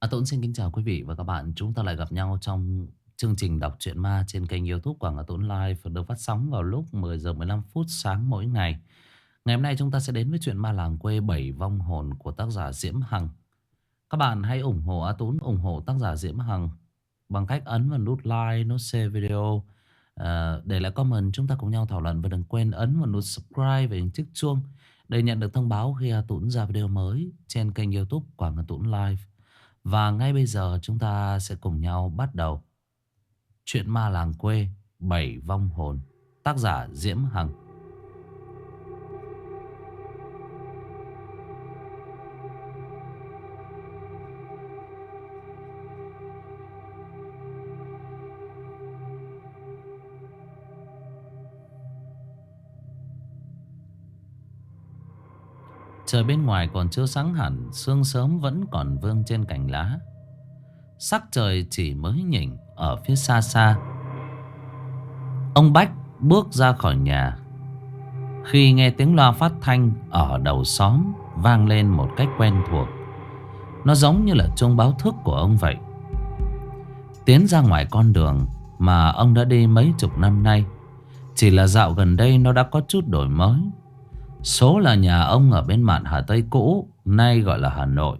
À, Tuấn xin kính chào quý vị và các bạn. Chúng ta lại gặp nhau trong chương trình đọc truyện ma trên kênh youtube của Ngà Tuấn Live được phát sóng vào lúc 10 giờ 15 phút sáng mỗi ngày. Ngày hôm nay chúng ta sẽ đến với chuyện ma làng quê bảy vong hồn của tác giả Diễm Hằng. Các bạn hãy ủng hộ A Tuấn, ủng hộ tác giả Diễm Hằng bằng cách ấn vào nút like, nút share video. À, để lại comment chúng ta cùng nhau thảo luận và đừng quên ấn vào nút subscribe và hình chiếc chuông để nhận được thông báo khi A Tuấn ra video mới trên kênh youtube của Ngà Tuấn Live. Và ngay bây giờ chúng ta sẽ cùng nhau bắt đầu. Chuyện ma làng quê, Bảy vong hồn, Tác giả Diễm Hằng. Trời bên ngoài còn chưa sáng hẳn, Sương sớm vẫn còn vương trên cành lá. Sắc trời chỉ mới nhỉnh Ở phía xa xa. Ông Bách bước ra khỏi nhà. Khi nghe tiếng loa phát thanh Ở đầu xóm Vang lên một cách quen thuộc, Nó giống như là chuông báo thức của ông vậy. Tiến ra ngoài con đường Mà ông đã đi mấy chục năm nay, Chỉ là dạo gần đây nó đã có chút đổi mới. Số là nhà ông ở bên mạn Hà Tây cũ, nay gọi là Hà Nội.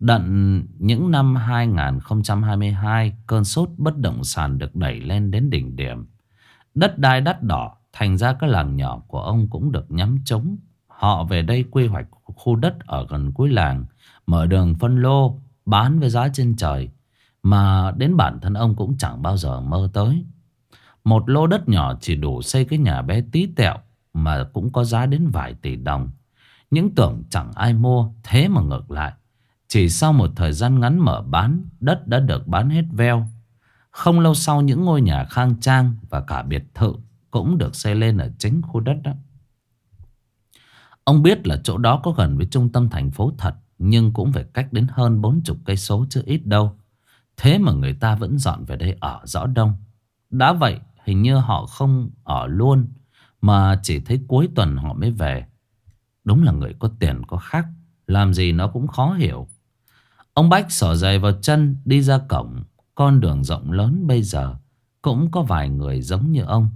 Đận những năm 2022, cơn sốt bất động sản được đẩy lên đến đỉnh điểm. Đất đai đắt đỏ, thành ra các làng nhỏ của ông cũng được nhắm trống. Họ về đây quy hoạch khu đất ở gần cuối làng, mở đường phân lô, bán với giá trên trời. Mà đến bản thân ông cũng chẳng bao giờ mơ tới. Một lô đất nhỏ chỉ đủ xây cái nhà bé tí tẹo mà cũng có giá đến vài tỷ đồng. Những tưởng chẳng ai mua, thế mà ngược lại. Chỉ sau một thời gian ngắn mở bán, đất đã được bán hết veo. Không lâu sau những ngôi nhà khang trang và cả biệt thự cũng được xây lên ở chính khu đất đó. Ông biết là chỗ đó có gần với trung tâm thành phố thật, nhưng cũng phải cách đến hơn 40 cây số chứ ít đâu. Thế mà người ta vẫn dọn về đây ở rõ đông. Đã vậy, hình như họ không ở luôn mà chỉ thấy cuối tuần họ mới về. Đúng là người có tiền có khác, Làm gì nó cũng khó hiểu. Ông Bách xỏ giày vào chân, Đi ra cổng. Con đường rộng lớn bây giờ, Cũng có vài người giống như ông.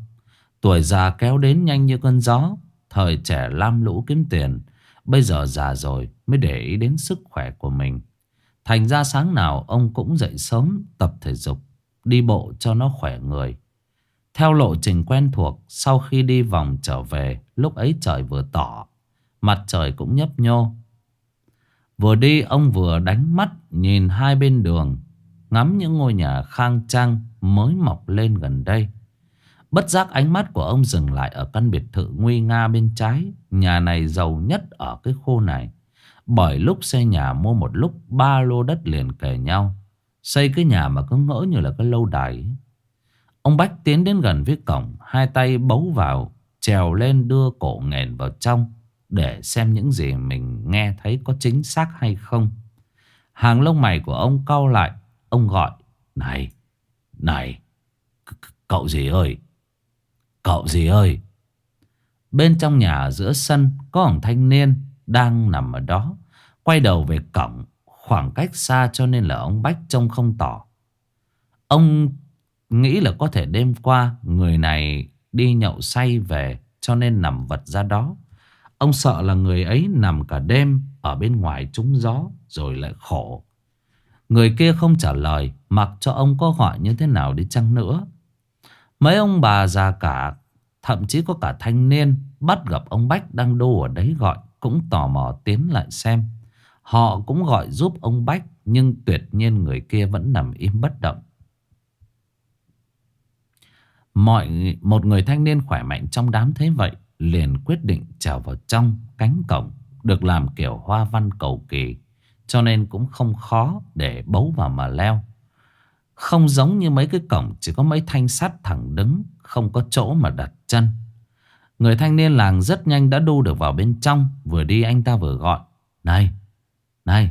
Tuổi già kéo đến nhanh như cơn gió, Thời trẻ lam lũ kiếm tiền. Bây giờ già rồi Mới để ý đến sức khỏe của mình. Thành ra sáng nào ông cũng dậy sớm, Tập thể dục, Đi bộ cho nó khỏe người theo lộ trình quen thuộc, Sau khi đi vòng trở về, Lúc ấy trời vừa tỏ, Mặt trời cũng nhấp nhô Vừa đi, ông vừa đánh mắt Nhìn hai bên đường, Ngắm những ngôi nhà khang trang Mới mọc lên gần đây Bất giác ánh mắt của ông dừng lại Ở căn biệt thự nguy nga bên trái, Nhà này giàu nhất ở cái khu này, Bởi lúc xây nhà mua một lúc Ba lô đất liền kề nhau, Xây cái nhà mà cứ ngỡ như là cái lâu đài ấy. Ông Bách tiến đến gần với cổng, Hai tay bấu vào, Trèo lên đưa cổ nghền vào trong Để xem những gì mình nghe thấy có chính xác hay không. Hàng lông mày của ông cau lại, Ông gọi, Này Này Cậu gì ơi? Cậu gì ơi? Bên trong nhà giữa sân Có một thanh niên Đang nằm ở đó, Quay đầu về cổng, Khoảng cách xa cho nên là ông Bách trông không tỏ. Ông Nghĩ là có thể đêm qua người này đi nhậu say về cho nên nằm vật ra đó. Ông sợ là người ấy nằm cả đêm ở bên ngoài trúng gió rồi lại khổ. Người kia không trả lời mặc cho ông có gọi như thế nào đi chăng nữa. Mấy ông bà già cả, thậm chí có cả thanh niên bắt gặp ông Bách đang đô ở đấy gọi cũng tò mò tiến lại xem. Họ cũng gọi giúp ông Bách nhưng tuyệt nhiên người kia vẫn nằm im bất động. Mọi một người thanh niên khỏe mạnh trong đám thế vậy liền quyết định trèo vào trong cánh cổng được làm kiểu hoa văn cầu kỳ cho nên cũng không khó để bấu vào mà leo. Không giống như mấy cái cổng chỉ có mấy thanh sắt thẳng đứng không có chỗ mà đặt chân. Người thanh niên làng rất nhanh đã đu được vào bên trong vừa đi anh ta vừa gọi Này, này,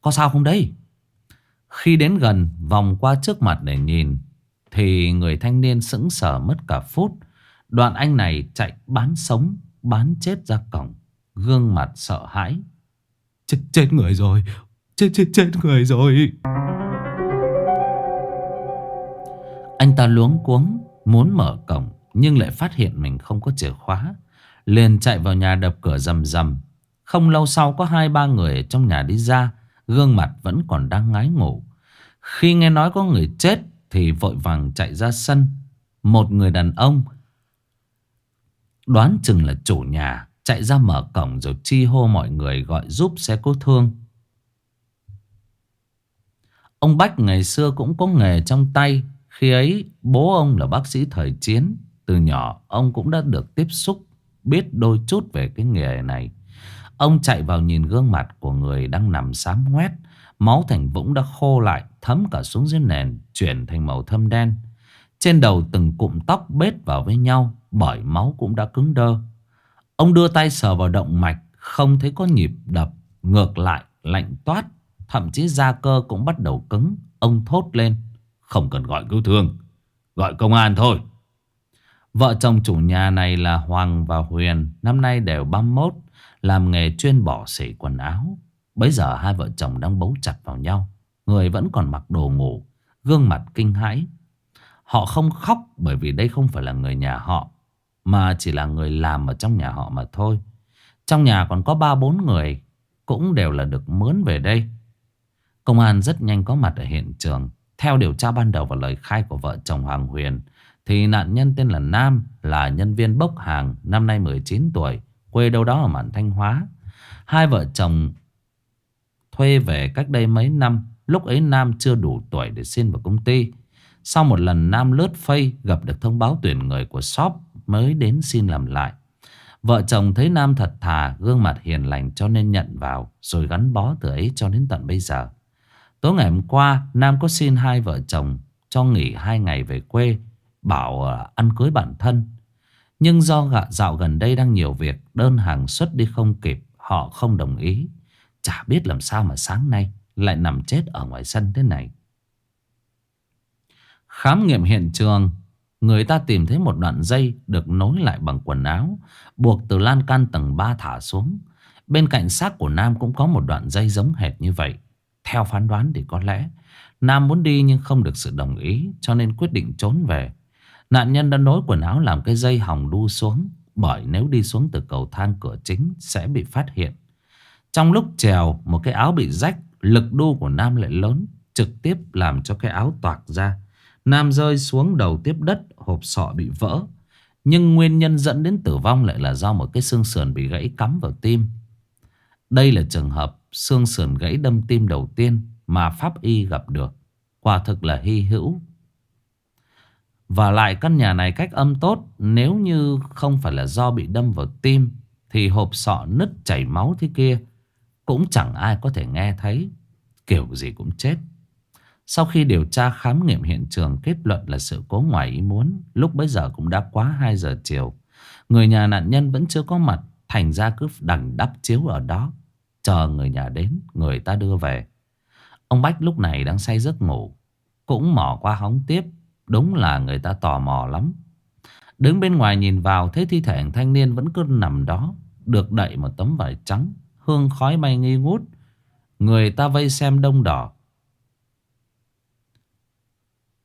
có sao không đây? Khi đến gần vòng qua trước mặt để nhìn thì người thanh niên sững sờ mất cả phút. Đoạn anh này chạy bán sống Bán chết ra cổng Gương mặt sợ hãi. Chết, chết người rồi Chết chết chết người rồi. Anh ta luống cuống Muốn mở cổng Nhưng lại phát hiện mình không có chìa khóa. Liền chạy vào nhà đập cửa rầm rầm. Không lâu sau có hai ba người trong nhà đi ra Gương mặt vẫn còn đang ngái ngủ. Khi nghe nói có người chết thì vội vàng chạy ra sân. Một người đàn ông Đoán chừng là chủ nhà, Chạy ra mở cổng rồi chi hô mọi người gọi giúp xe cứu thương. Ông Bách ngày xưa cũng có nghề trong tay. Khi ấy, bố ông là bác sĩ thời chiến. Từ nhỏ, ông cũng đã được tiếp xúc, Biết đôi chút về cái nghề này. Ông chạy vào nhìn gương mặt của người đang nằm sám ngoét. Máu thành vũng đã khô lại, Thấm cả xuống dưới nền, Chuyển thành màu thâm đen. Trên đầu từng cụm tóc bết vào với nhau, Bởi máu cũng đã cứng đơ. Ông đưa tay sờ vào động mạch, Không thấy có nhịp đập. Ngược lại, lạnh toát, Thậm chí da cơ cũng bắt đầu cứng. Ông thốt lên, Không cần gọi cứu thương, Gọi công an thôi. Vợ chồng chủ nhà này là Hoàng và Huyền, Năm nay đều 31 Làm nghề chuyên bỏ xỉ quần áo. Bây giờ hai vợ chồng đang bấu chặt vào nhau. Người vẫn còn mặc đồ ngủ, Gương mặt kinh hãi. Họ không khóc bởi vì đây không phải là người nhà họ, Mà chỉ là người làm ở trong nhà họ mà thôi. Trong nhà còn có ba bốn người, Cũng đều là được mướn về đây. Công an rất nhanh có mặt ở hiện trường. Theo điều tra ban đầu và lời khai của vợ chồng Hoàng Huyền, Thì nạn nhân tên là Nam Là nhân viên bốc hàng, Năm nay 19 tuổi, Quê đâu đó ở mạn Thanh Hóa. Hai vợ chồng thuê về cách đây mấy năm, Lúc ấy Nam chưa đủ tuổi để xin vào công ty. Sau một lần Nam lướt phây Gặp được thông báo tuyển người của shop Mới đến xin làm lại. Vợ chồng thấy Nam thật thà, Gương mặt hiền lành cho nên nhận vào, Rồi gắn bó từ ấy cho đến tận bây giờ. Tối ngày hôm qua, Nam có xin hai vợ chồng Cho nghỉ hai ngày về quê, Bảo ờ, ăn cưới bản thân. Nhưng do gạ dạo gần đây đang nhiều việc, Đơn hàng xuất đi không kịp, Họ không đồng ý. Chả biết làm sao mà sáng nay Lại nằm chết ở ngoài sân thế này. Khám nghiệm hiện trường, Người ta tìm thấy một đoạn dây Được nối lại bằng quần áo, Buộc từ lan can tầng 3 thả xuống. Bên cạnh xác của Nam cũng có một đoạn dây giống hệt như vậy. Theo phán đoán thì có lẽ Nam muốn đi nhưng không được sự đồng ý, Cho nên quyết định trốn về. Nạn nhân đã nối quần áo làm cái dây hỏng đu xuống, Bởi nếu đi xuống từ cầu thang cửa chính Sẽ bị phát hiện. Trong lúc trèo, một cái áo bị rách, Lực đu của Nam lại lớn, Trực tiếp làm cho cái áo toạc ra Nam rơi xuống đầu tiếp đất, Hộp sọ bị vỡ Nhưng nguyên nhân dẫn đến tử vong lại là do một cái xương sườn bị gãy cắm vào tim Đây là trường hợp xương sườn gãy đâm tim đầu tiên mà pháp y gặp được. Quả thực là hy hữu. Và lại căn nhà này cách âm tốt, nếu như không phải là do bị đâm vào tim, thì hộp sọ nứt chảy máu thế kia cũng chẳng ai có thể nghe thấy. Kiểu gì cũng chết. Sau khi điều tra khám nghiệm hiện trường kết luận là sự cố ngoài ý muốn, lúc bấy giờ cũng đã quá 2 giờ chiều. Người nhà nạn nhân vẫn chưa có mặt, thành ra cứ đằng đắp chiếu ở đó. Chờ người nhà đến Người ta đưa về Ông Bách lúc này đang say giấc ngủ Cũng mò qua hóng tiếp Đúng là người ta tò mò lắm Đứng bên ngoài nhìn vào Thấy thi thể thanh niên vẫn cứ nằm đó Được đậy một tấm vải trắng Hương khói bay nghi ngút, Người ta vây xem đông đỏ.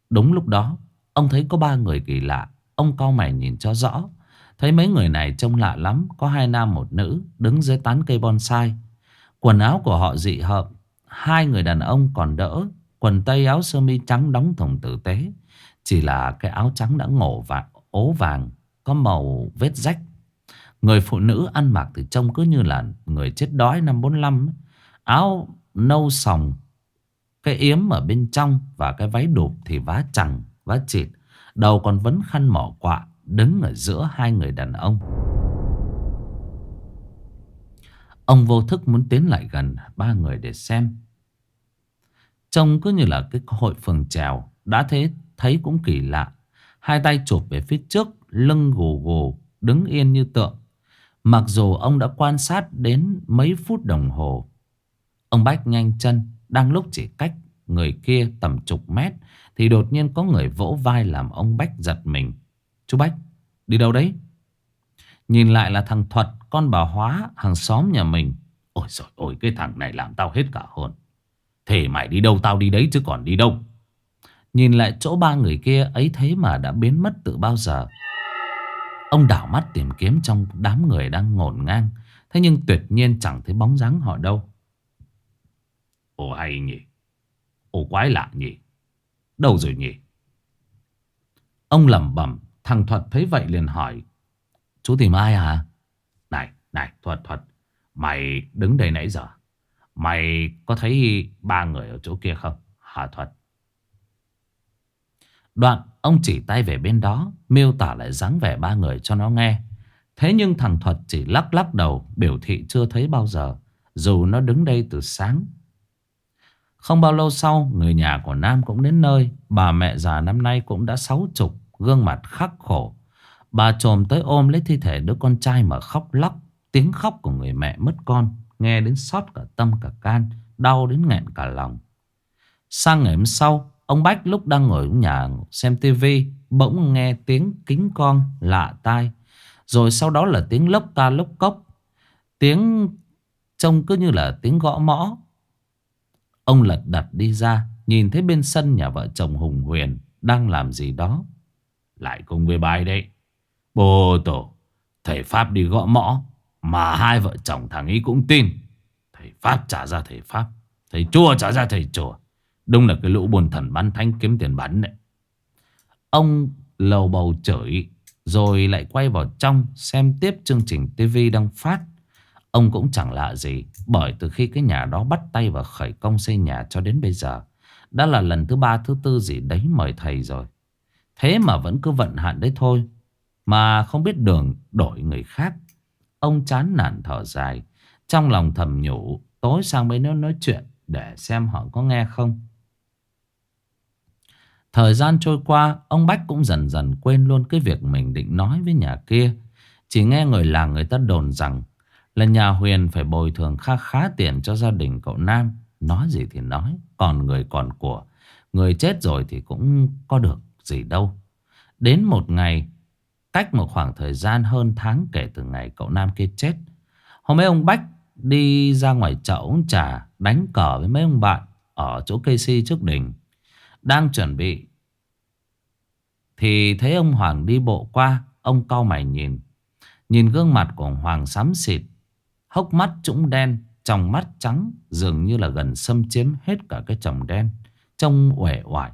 Đúng lúc đó, Ông thấy có ba người kỳ lạ. Ông cau mày nhìn cho rõ. Thấy mấy người này trông lạ lắm, Có hai nam một nữ Đứng dưới tán cây bonsai. Quần áo của họ dị hợm, Hai người đàn ông còn đỡ, Quần tây áo sơ mi trắng đóng thùng tử tế. Chỉ là cái áo trắng đã ngổ và, ố vàng, Có màu vết rách. Người phụ nữ ăn mặc thì trông cứ như là Người chết đói năm 45 Áo nâu sòng Cái yếm ở bên trong Và cái váy đụp thì vá chằng Vá chịt Đầu còn vấn khăn mỏ quạ Đứng ở giữa hai người đàn ông Ông vô thức muốn tiến lại gần ba người để xem. Trông cứ như là cái hội phường trèo. Đã thế thấy cũng kỳ lạ. Hai tay chụp về phía trước, lưng gù gù, đứng yên như tượng. Mặc dù ông đã quan sát đến mấy phút đồng hồ. Ông Bách nhanh chân, đang lúc chỉ cách người kia tầm chục mét. Thì đột nhiên có người vỗ vai làm ông Bách giật mình. Chú Bách, đi đâu đấy? Nhìn lại là thằng Thuật Con bà Hóa hàng xóm nhà mình Ôi trời ôi cái thằng này làm tao hết cả hồn Thế mày đi đâu tao đi đấy chứ còn đi đâu Nhìn lại chỗ ba người kia ấy thế mà đã biến mất từ bao giờ Ông đảo mắt tìm kiếm trong đám người đang ngổn ngang. Thế nhưng tuyệt nhiên chẳng thấy bóng dáng họ đâu. Ồ hay nhỉ. Ồ quái lạ nhỉ. Đâu rồi nhỉ? Ông lẩm bẩm, Thằng Thuật thấy vậy liền hỏi. Chú tìm ai hả? Này này, Thuật Thuật. Mày đứng đây nãy giờ. Mày có thấy ba người ở chỗ kia không? Hà Thuật? Đoạn, ông chỉ tay về bên đó, Miêu tả lại dáng vẻ ba người cho nó nghe. Thế nhưng thằng Thuật chỉ lắc lắc đầu, Biểu thị chưa thấy bao giờ, Dù nó đứng đây từ sáng. Không bao lâu sau, Người nhà của Nam cũng đến nơi. Bà mẹ già năm nay cũng đã sáu chục, Gương mặt khắc khổ. Bà trồm tới ôm lấy thi thể đứa con trai mà khóc lóc. Tiếng khóc của người mẹ mất con, Nghe đến xót cả tâm cả can, Đau đến nghẹn cả lòng. Sang ngày hôm sau Ông Bách lúc đang ngồi ở nhà xem tivi Bỗng nghe tiếng kính con lạ tai. Rồi sau đó là tiếng lốc ta lốc cốc. Tiếng trông cứ như là tiếng gõ mõ. Ông lật đặt đi ra, Nhìn thấy bên sân nhà vợ chồng Hùng Huyền Đang làm gì đó. Lại cùng với bài đấy. Bồ tổ, Thầy Pháp đi gõ mõ, Mà hai vợ chồng thằng ấy cũng tin. Thầy Pháp trả ra thầy Pháp, Thầy chùa trả ra thầy chùa Đúng là cái lũ buồn thần bán thanh kiếm tiền bắn đấy. Ông lầu bầu chửi, Rồi lại quay vào trong Xem tiếp chương trình TV đang phát. Ông cũng chẳng lạ gì, Bởi từ khi cái nhà đó bắt tay vào khởi công xây nhà cho đến bây giờ, Đã là lần thứ ba, thứ tư gì đấy mời thầy rồi. Thế mà vẫn cứ vận hạn đấy thôi, Mà không biết đường đổi người khác. Ông chán nản thở dài, Trong lòng thầm nhủ, Tối sang mấy nó nói chuyện Để xem họ có nghe không. Thời gian trôi qua, Ông Bách cũng dần dần quên luôn Cái việc mình định nói với nhà kia. Chỉ nghe người làng người ta đồn rằng Là nhà Huyền phải bồi thường khá khá tiền Cho gia đình cậu Nam. Nói gì thì nói, Còn người còn của. Người chết rồi thì cũng có được gì đâu. Đến một ngày, Cách một khoảng thời gian hơn tháng kể từ ngày cậu Nam kia chết, Hôm ấy ông Bách đi ra ngoài chợ uống trà, Đánh cờ với mấy ông bạn Ở chỗ cây si trước đỉnh đang chuẩn bị. Thì thấy ông Hoàng đi bộ qua, Ông cau mày nhìn. Nhìn gương mặt của Hoàng xám xịt, Hốc mắt trũng đen Trong mắt trắng, Dường như là gần xâm chiếm hết cả cái chồng đen, Trông uể oải.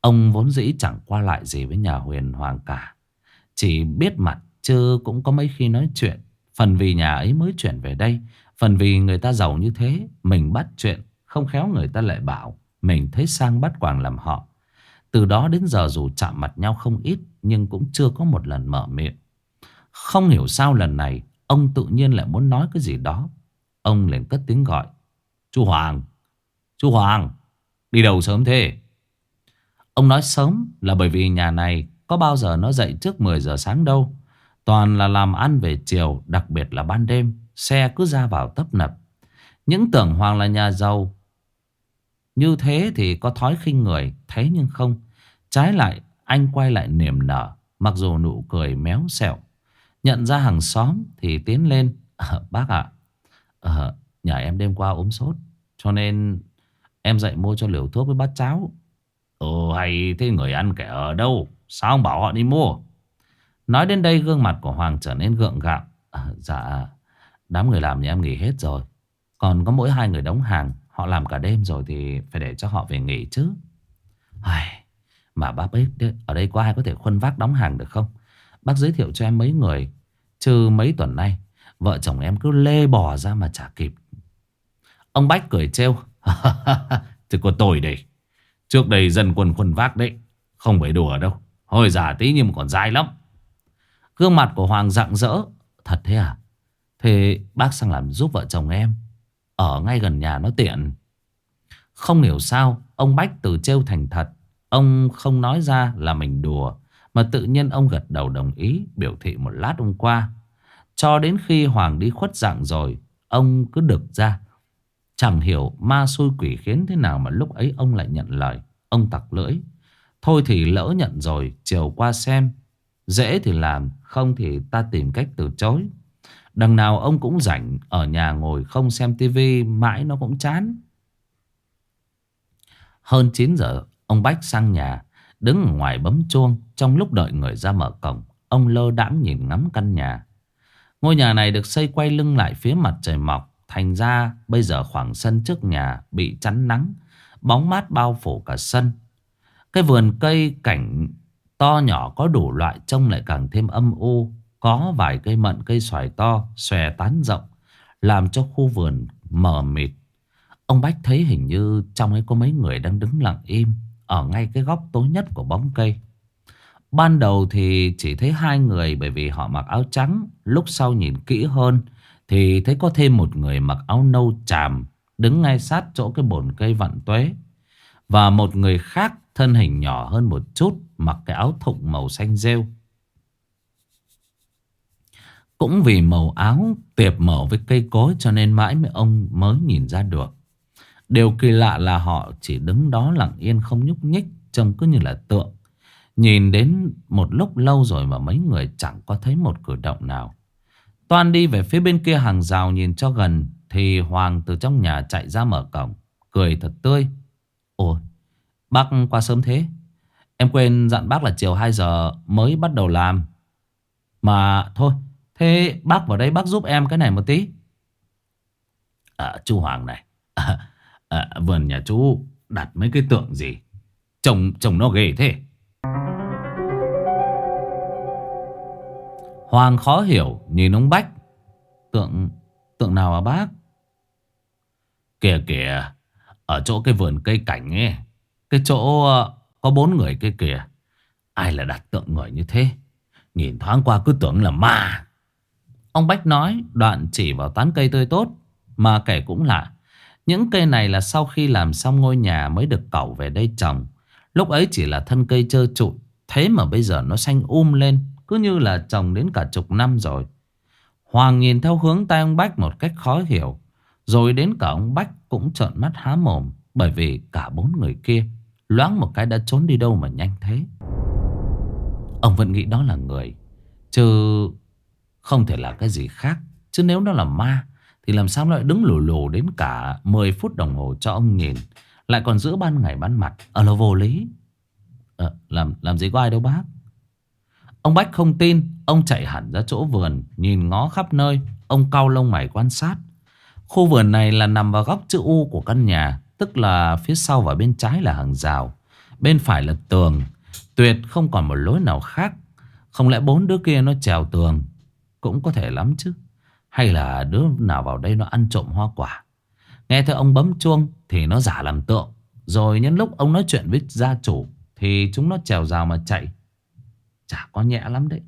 Ông vốn dĩ chẳng qua lại gì với nhà huyền Hoàng cả. Chỉ biết mặt, chứ cũng có mấy khi nói chuyện. Phần vì nhà ấy mới chuyển về đây, Phần vì người ta giàu như thế, Mình bắt chuyện, Không khéo người ta lại bảo. Mình thấy sang bắt quàng làm họ. Từ đó đến giờ dù chạm mặt nhau không ít, Nhưng cũng chưa có một lần mở miệng. Không hiểu sao lần này, Ông tự nhiên lại muốn nói cái gì đó. Ông liền cất tiếng gọi. Chú Hoàng! Chú Hoàng! Đi đâu sớm thế? Ông nói sớm là bởi vì nhà này Có bao giờ nó dậy trước 10 giờ sáng đâu. Toàn là làm ăn về chiều, Đặc biệt là ban đêm, Xe cứ ra vào tấp nập. Những tưởng Hoàng là nhà giàu như thế thì có thói khinh người Thế nhưng không. Trái lại anh quay lại niềm nở Mặc dù nụ cười méo xẹo. Nhận ra hàng xóm thì tiến lên. À, Bác ạ. Ờ, à, Nhà em đêm qua ốm sốt Cho nên em dậy mua cho liều thuốc với bát cháo. Ồ hay thế người ăn kẻ ở đâu? Sao không bảo họ đi mua? Nói đến đây gương mặt của Hoàng trở nên gượng gạo. À, Dạ Đám người làm nhà em nghỉ hết rồi. Còn có mỗi hai người đóng hàng. Họ làm cả đêm rồi thì phải để cho họ về nghỉ chứ. Ai, Mà bác biết ở đây có ai có thể khuân vác đóng hàng được không? Bác giới thiệu cho em mấy người. Chứ mấy tuần nay Vợ chồng em cứ lê bò ra mà chả kịp. Ông Bách cười trêu. Thì có tội đấy. Trước đây dân quân khuân vác đấy Không phải đùa đâu. Hồi già tí nhưng mà còn dai lắm. Gương mặt của Hoàng rạng rỡ. Thật thế à? Thế bác sang làm giúp vợ chồng em. Ở ngay gần nhà nó tiện. Không hiểu sao, Ông Bách từ trêu thành thật. Ông không nói ra là mình đùa, Mà tự nhiên ông gật đầu đồng ý, Biểu thị một lát hôm qua. Cho đến khi Hoàng đi khuất dạng rồi, Ông cứ đực ra. Chẳng hiểu ma xui quỷ khiến thế nào Mà lúc ấy ông lại nhận lời. Ông tặc lưỡi. Thôi thì lỡ nhận rồi, Chiều qua xem. Dễ thì làm, Không thì ta tìm cách từ chối. Đằng nào ông cũng rảnh, Ở nhà ngồi không xem tivi, Mãi nó cũng chán. Hơn 9 giờ, ông Bách sang nhà, Đứng ở ngoài bấm chuông. Trong lúc đợi người ra mở cổng, Ông lơ đãng nhìn ngắm căn nhà. Ngôi nhà này được xây quay lưng lại phía mặt trời mọc. Thành ra, bây giờ khoảng sân trước nhà bị chắn nắng, Bóng mát bao phủ cả sân. Cái vườn cây cảnh to nhỏ có đủ loại, trông lại càng thêm âm u. Có vài cây mận, cây xoài to, xòe tán rộng, Làm cho khu vườn mờ mịt. Ông Bách thấy hình như trong ấy có mấy người đang đứng lặng im, Ở ngay cái góc tối nhất của bóng cây. Ban đầu thì chỉ thấy hai người bởi vì họ mặc áo trắng, Lúc sau nhìn kỹ hơn thì thấy có thêm một người mặc áo nâu chàm Đứng ngay sát chỗ cái bồn cây vặn tuế. Và một người khác thân hình nhỏ hơn một chút, Mặc cái áo thụng màu xanh rêu. Cũng vì màu áo tiệp màu với cây cối Cho nên mãi mới ông mới nhìn ra được. Điều kỳ lạ là họ chỉ đứng đó lặng yên không nhúc nhích, Trông cứ như là tượng. Nhìn đến một lúc lâu rồi mà mấy người chẳng có thấy một cử động nào. Toan đi về phía bên kia hàng rào nhìn cho gần, Thì Hoàng từ trong nhà chạy ra mở cổng, Cười thật tươi. Ôi, bác qua sớm thế. Em quên dặn bác là chiều 2 giờ mới bắt đầu làm. Mà thôi Thế bác vào đây bác giúp em cái này một tí À chú Hoàng này à, à, Vườn nhà chú đặt mấy cái tượng gì Trông, trông nó ghê thế Hoàng khó hiểu nhìn ông Bách. Tượng, tượng nào à bác? Kìa kìa, ở chỗ cái vườn cây cảnh ấy, cái chỗ ờ, có bốn người kia kìa. Ai là đặt tượng người như thế? Nhìn thoáng qua cứ tưởng là ma. Ông Bách nói, đoạn chỉ vào tán cây tươi tốt. Mà kể cũng lạ. Những cây này là sau khi làm xong ngôi nhà mới được cẩu về đây trồng. Lúc ấy chỉ là thân cây trơ trụi. Thế mà bây giờ nó xanh um lên, cứ như là trồng đến cả chục năm rồi Hoàng nhìn theo hướng tay ông Bách một cách khó hiểu, Rồi đến cả ông Bách cũng trợn mắt há mồm, Bởi vì cả bốn người kia Loáng một cái đã trốn đi đâu mà nhanh thế Ông vẫn nghĩ đó là người Chứ không thể là cái gì khác. Chứ nếu nó là ma Thì làm sao lại đứng lù lù đến cả 10 phút đồng hồ cho ông nhìn? Lại còn giữa ban ngày ban mặt. Ở là vô lý. À, làm, làm gì có ai đâu bác. Ông Bách không tin. Ông chạy hẳn ra chỗ vườn Nhìn ngó khắp nơi. Ông cau lông mày quan sát. Khu vườn này là nằm vào góc chữ U của căn nhà Tức là phía sau và bên trái là hàng rào. Bên phải là tường. Tuyệt không còn một lối nào khác. Không lẽ bốn đứa kia nó trèo tường? Cũng có thể lắm chứ. Hay là đứa nào vào đây nó ăn trộm hoa quả. Nghe thấy ông bấm chuông Thì nó giả làm tượng. Rồi nhân lúc ông nói chuyện với gia chủ Thì chúng nó trèo rào mà chạy. Chả có nhẹ lắm đấy.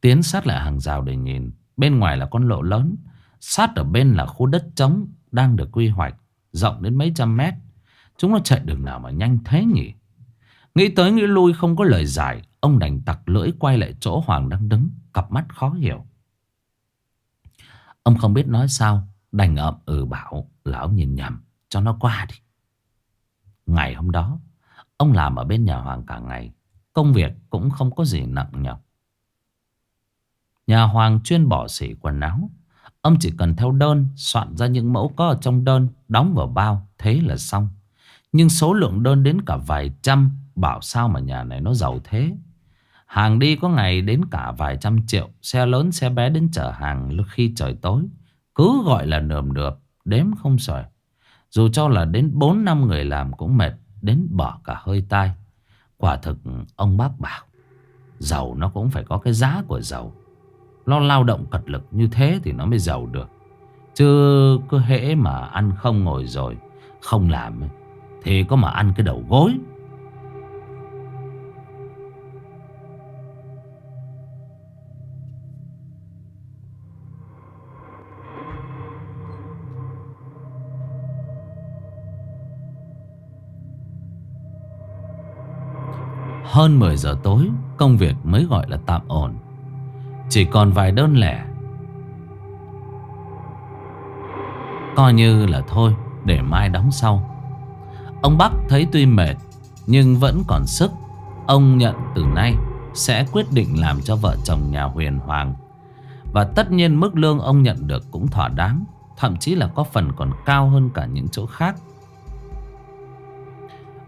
Tiến sát lại hàng rào để nhìn. Bên ngoài là con lộ lớn. Sát ở bên là khu đất trống Đang được quy hoạch, Rộng đến mấy trăm mét. Chúng nó chạy đường nào mà nhanh thế nhỉ? Nghĩ tới nghĩ lui không có lời giải. Ông đành tặc lưỡi quay lại chỗ Hoàng đang đứng, Cặp mắt khó hiểu. Ông không biết nói sao, Đành ậm ừ bảo là ông nhìn nhầm, Cho nó qua đi. Ngày hôm đó, Ông làm ở bên nhà Hoàng cả ngày, Công việc cũng không có gì nặng nhọc. Nhà Hoàng chuyên bỏ xỉ quần áo, Ông chỉ cần theo đơn, Soạn ra những mẫu có ở trong đơn, Đóng vào bao, Thế là xong. Nhưng số lượng đơn đến cả vài trăm, Bảo sao mà nhà này nó giàu thế? Hàng đi có ngày đến cả vài trăm triệu, Xe lớn, xe bé đến chở hàng lúc khi trời tối. Cứ gọi là nườm nượp, Đếm không sỏi Dù cho là đến 4 năm người làm cũng mệt, Đến bỏ cả hơi tai. Quả thực, ông bác bảo, Giàu nó cũng phải có cái giá của giàu. Lo lao động cật lực như thế Thì nó mới giàu được. Chứ cứ hễ mà ăn không ngồi rồi, Không làm Thì có mà ăn cái đầu gối. Hơn 10 giờ tối, Công việc mới gọi là tạm ổn. Chỉ còn vài đơn lẻ. Coi như là thôi, Để mai đóng sau. Ông Bắc thấy tuy mệt, Nhưng vẫn còn sức. Ông nhận từ nay Sẽ quyết định làm cho vợ chồng nhà huyền hoàng. Và tất nhiên mức lương ông nhận được cũng thỏa đáng, Thậm chí là có phần còn cao hơn cả những chỗ khác.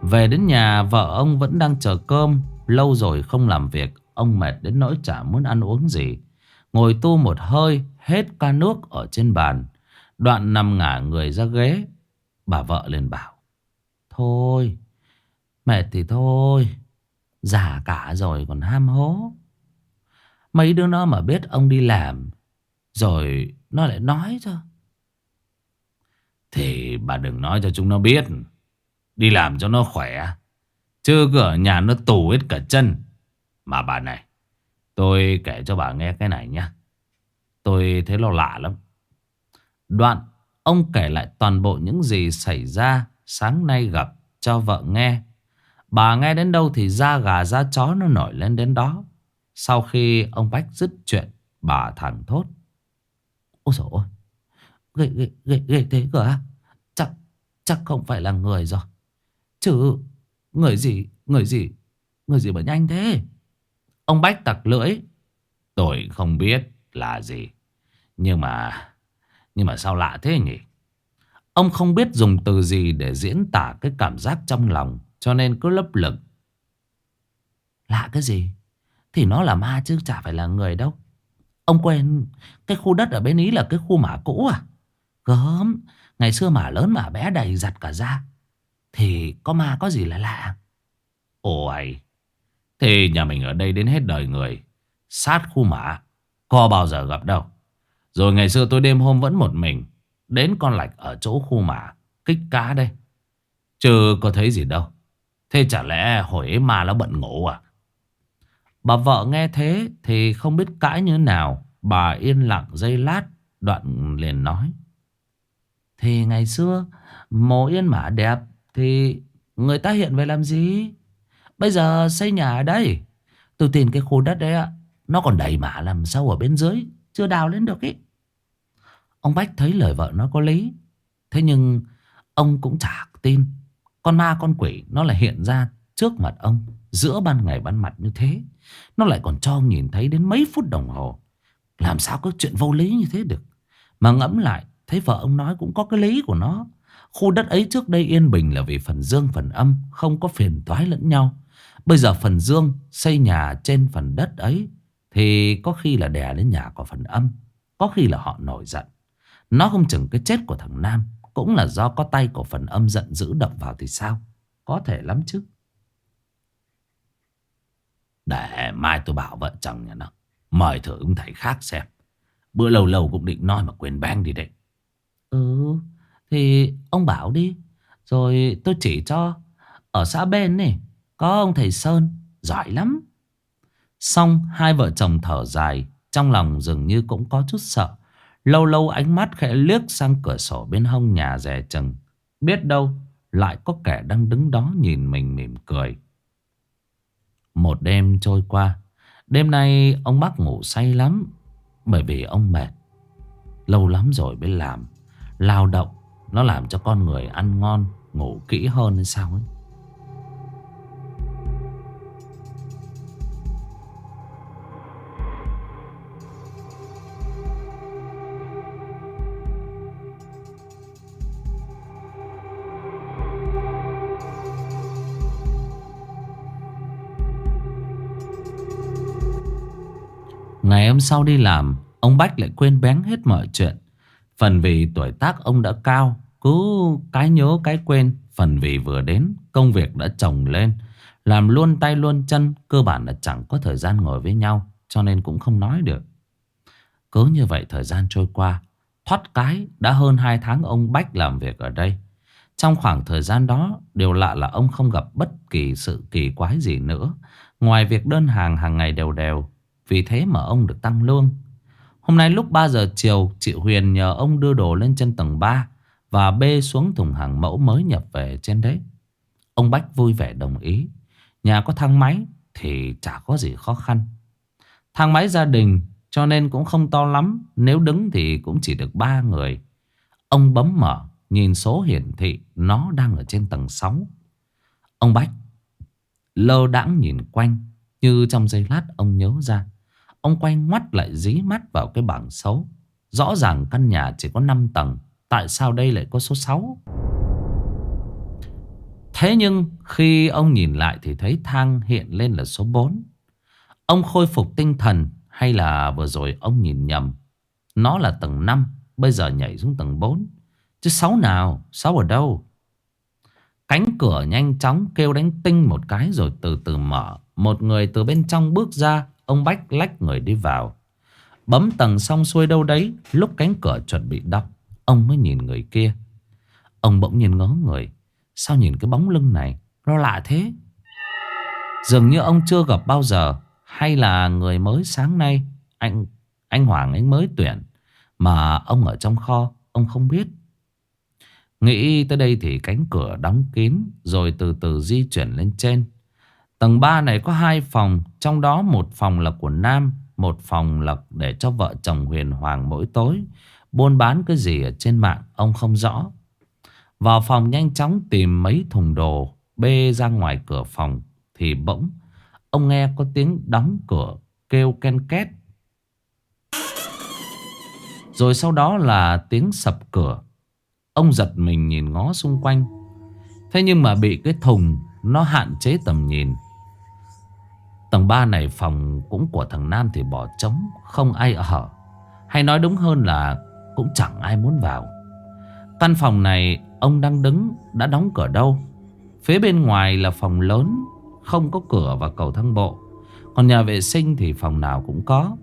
Về đến nhà, vợ ông vẫn đang chờ cơm. Lâu rồi không làm việc, Ông mệt đến nỗi chả muốn ăn uống gì. Ngồi tu một hơi, Hết ca nước ở trên bàn. Đoạn nằm ngả người ra ghế. Bà vợ lên bảo, Thôi, Mệt thì thôi, Già cả rồi còn ham hố. Mấy đứa nó mà biết ông đi làm, Rồi nó lại nói cho, Thì bà đừng nói cho chúng nó biết. Đi làm cho nó khỏe. Chứ cứ ở nhà nó tù hết cả chân. Mà bà này Tôi kể cho bà nghe cái này nhá. Tôi thấy lo lạ lắm. Đoạn Ông kể lại toàn bộ những gì xảy ra Sáng nay gặp cho vợ nghe. Bà nghe đến đâu thì da gà da chó nó nổi lên đến đó. Sau khi ông Bách dứt chuyện Bà thẳng thốt. Ôi dồi ôi Ghê, ghê, ghê, ghê thế cơ á? Chắc, chắc không phải là người rồi. Chứ Người gì, người gì Người gì mà nhanh thế? Ông Bách tặc lưỡi. Tôi không biết là gì. Nhưng mà Nhưng mà sao lạ thế nhỉ? Ông không biết dùng từ gì để diễn tả cái cảm giác trong lòng Cho nên cứ lấp lửng. Lạ cái gì? Thì nó là ma chứ chả phải là người đâu. Ông quên Cái khu đất ở bên Ý là cái khu mả cũ à? Gớm Ngày xưa mả lớn mả bé đầy giặt cả ra thì có ma có gì là lạ? Ôi Thì nhà mình ở đây đến hết đời người, Sát khu mã, Có bao giờ gặp đâu. Rồi ngày xưa tôi đêm hôm vẫn một mình, Đến con lạch ở chỗ khu mã, Kích cá đây. Chứ có thấy gì đâu. Thế chả lẽ hồi ấy ma nó bận ngủ à? Bà vợ nghe thế Thì không biết cãi như nào, Bà yên lặng giây lát, Đoạn liền nói. Thì ngày xưa, Mộ yên mã đẹp thì người ta hiện về làm gì? Bây giờ xây nhà ở đây. Tôi tin cái khu đất đấy Nó còn đầy mã làm sao ở bên dưới, Chưa đào lên được ý. Ông Bách thấy lời vợ nó có lý. Thế nhưng ông cũng chả tin. Con ma, con quỷ, nó lại hiện ra trước mặt ông, Giữa ban ngày ban mặt như thế. Nó lại còn cho ông nhìn thấy đến mấy phút đồng hồ. Làm sao có chuyện vô lý như thế được? Mà ngẫm lại, Thấy vợ ông nói cũng có cái lý của nó. Khu đất ấy trước đây yên bình là vì phần dương, phần âm, Không có phiền toái lẫn nhau. Bây giờ phần dương xây nhà trên phần đất ấy, Thì có khi là đè lên nhà của phần âm, Có khi là họ nổi giận. Nó không chừng cái chết của thằng Nam, Cũng là do có tay của phần âm giận dữ đập vào thì sao? Có thể lắm chứ. Để mai tôi bảo vợ chồng nhà nó, Mời thử ông thầy khác xem. Bữa lâu lâu cũng định nói mà quên bang đi đấy. Ừ. Thì ông bảo đi Rồi tôi chỉ cho, Ở xã bên này, Có ông thầy Sơn, Giỏi lắm Xong hai vợ chồng thở dài, Trong lòng dường như cũng có chút sợ Lâu lâu ánh mắt khẽ liếc sang cửa sổ bên hông nhà rẻ chừng. Biết đâu, lại có kẻ đang đứng đó nhìn mình mỉm cười. Một đêm trôi qua. Đêm nay ông bác ngủ say lắm. Bởi vì ông mệt. Lâu lắm rồi mới làm. Lao động. Nó làm cho con người ăn ngon. Ngủ kỹ hơn hay sao ấy. Ngày hôm sau đi làm, Ông Bách lại quên bén hết mọi chuyện Phần vì tuổi tác ông đã cao cứ cái nhớ, cái quên, Phần vì vừa đến, Công việc đã chồng lên. Làm luôn tay luôn chân, Cơ bản là chẳng có thời gian ngồi với nhau, Cho nên cũng không nói được. Cứ như vậy thời gian trôi qua, Thoát cái đã hơn 2 tháng ông Bách làm việc ở đây. Trong khoảng thời gian đó, Điều lạ là ông không gặp bất kỳ sự kỳ quái gì nữa. Ngoài việc đơn hàng hàng ngày đều đều, vì thế mà ông được tăng lương. Hôm nay lúc 3 giờ chiều, Chị Huyền nhờ ông đưa đồ lên trên tầng 3 và bê xuống thùng hàng mẫu mới nhập về trên đấy. Ông Bách vui vẻ đồng ý. Nhà có thang máy Thì chả có gì khó khăn. Thang máy gia đình, Cho nên cũng không to lắm. Nếu đứng thì cũng chỉ được ba người. Ông bấm mở, Nhìn số hiển thị Nó đang ở trên tầng 6 Ông Bách Lơ đãng nhìn quanh, Như trong giây lát ông nhớ ra. Ông quay ngoắt lại dí mắt vào cái bảng xấu. Rõ ràng căn nhà chỉ có 5 tầng. Tại sao đây lại có số 6 Thế nhưng khi ông nhìn lại thì thấy thang hiện lên là số 4 Ông khôi phục tinh thần hay là vừa rồi ông nhìn nhầm? Nó là tầng 5 Bây giờ nhảy xuống tầng 4 Chứ 6 nào? 6 ở đâu? Cánh cửa nhanh chóng kêu đánh tinh một cái rồi từ từ mở. Một người từ bên trong bước ra, Ông Bách lách người đi vào. Bấm tầng xong xuôi đâu đấy, Lúc cánh cửa chuẩn bị đóng. Ông mới nhìn người kia. Ông bỗng nhiên ngó người. Sao nhìn cái bóng lưng này? Nó lạ thế. Dường như ông chưa gặp bao giờ. Hay là người mới sáng nay, Anh anh Hoàng anh mới tuyển, Mà ông ở trong kho, Ông không biết. Nghĩ tới đây thì cánh cửa đóng kín, Rồi từ từ di chuyển lên trên. Tầng 3 này có hai phòng, Trong đó một phòng là của Nam, Một phòng là để cho vợ chồng Huyền Hoàng mỗi tối. Buôn bán cái gì ở trên mạng, Ông không rõ. Vào phòng nhanh chóng tìm mấy thùng đồ, Bê ra ngoài cửa phòng Thì bỗng Ông nghe có tiếng đóng cửa Kêu ken két. Rồi sau đó là tiếng sập cửa. Ông giật mình nhìn ngó xung quanh. Thế nhưng mà bị cái thùng Nó hạn chế tầm nhìn. Tầng 3 này phòng cũng của thằng Nam thì bỏ trống, Không ai ở. Hay nói đúng hơn là cũng chẳng ai muốn vào. Căn phòng này, ông đang đứng, Đã đóng cửa đâu? Phía bên ngoài là phòng lớn, Không có cửa và cầu thang bộ. Còn nhà vệ sinh thì phòng nào cũng có.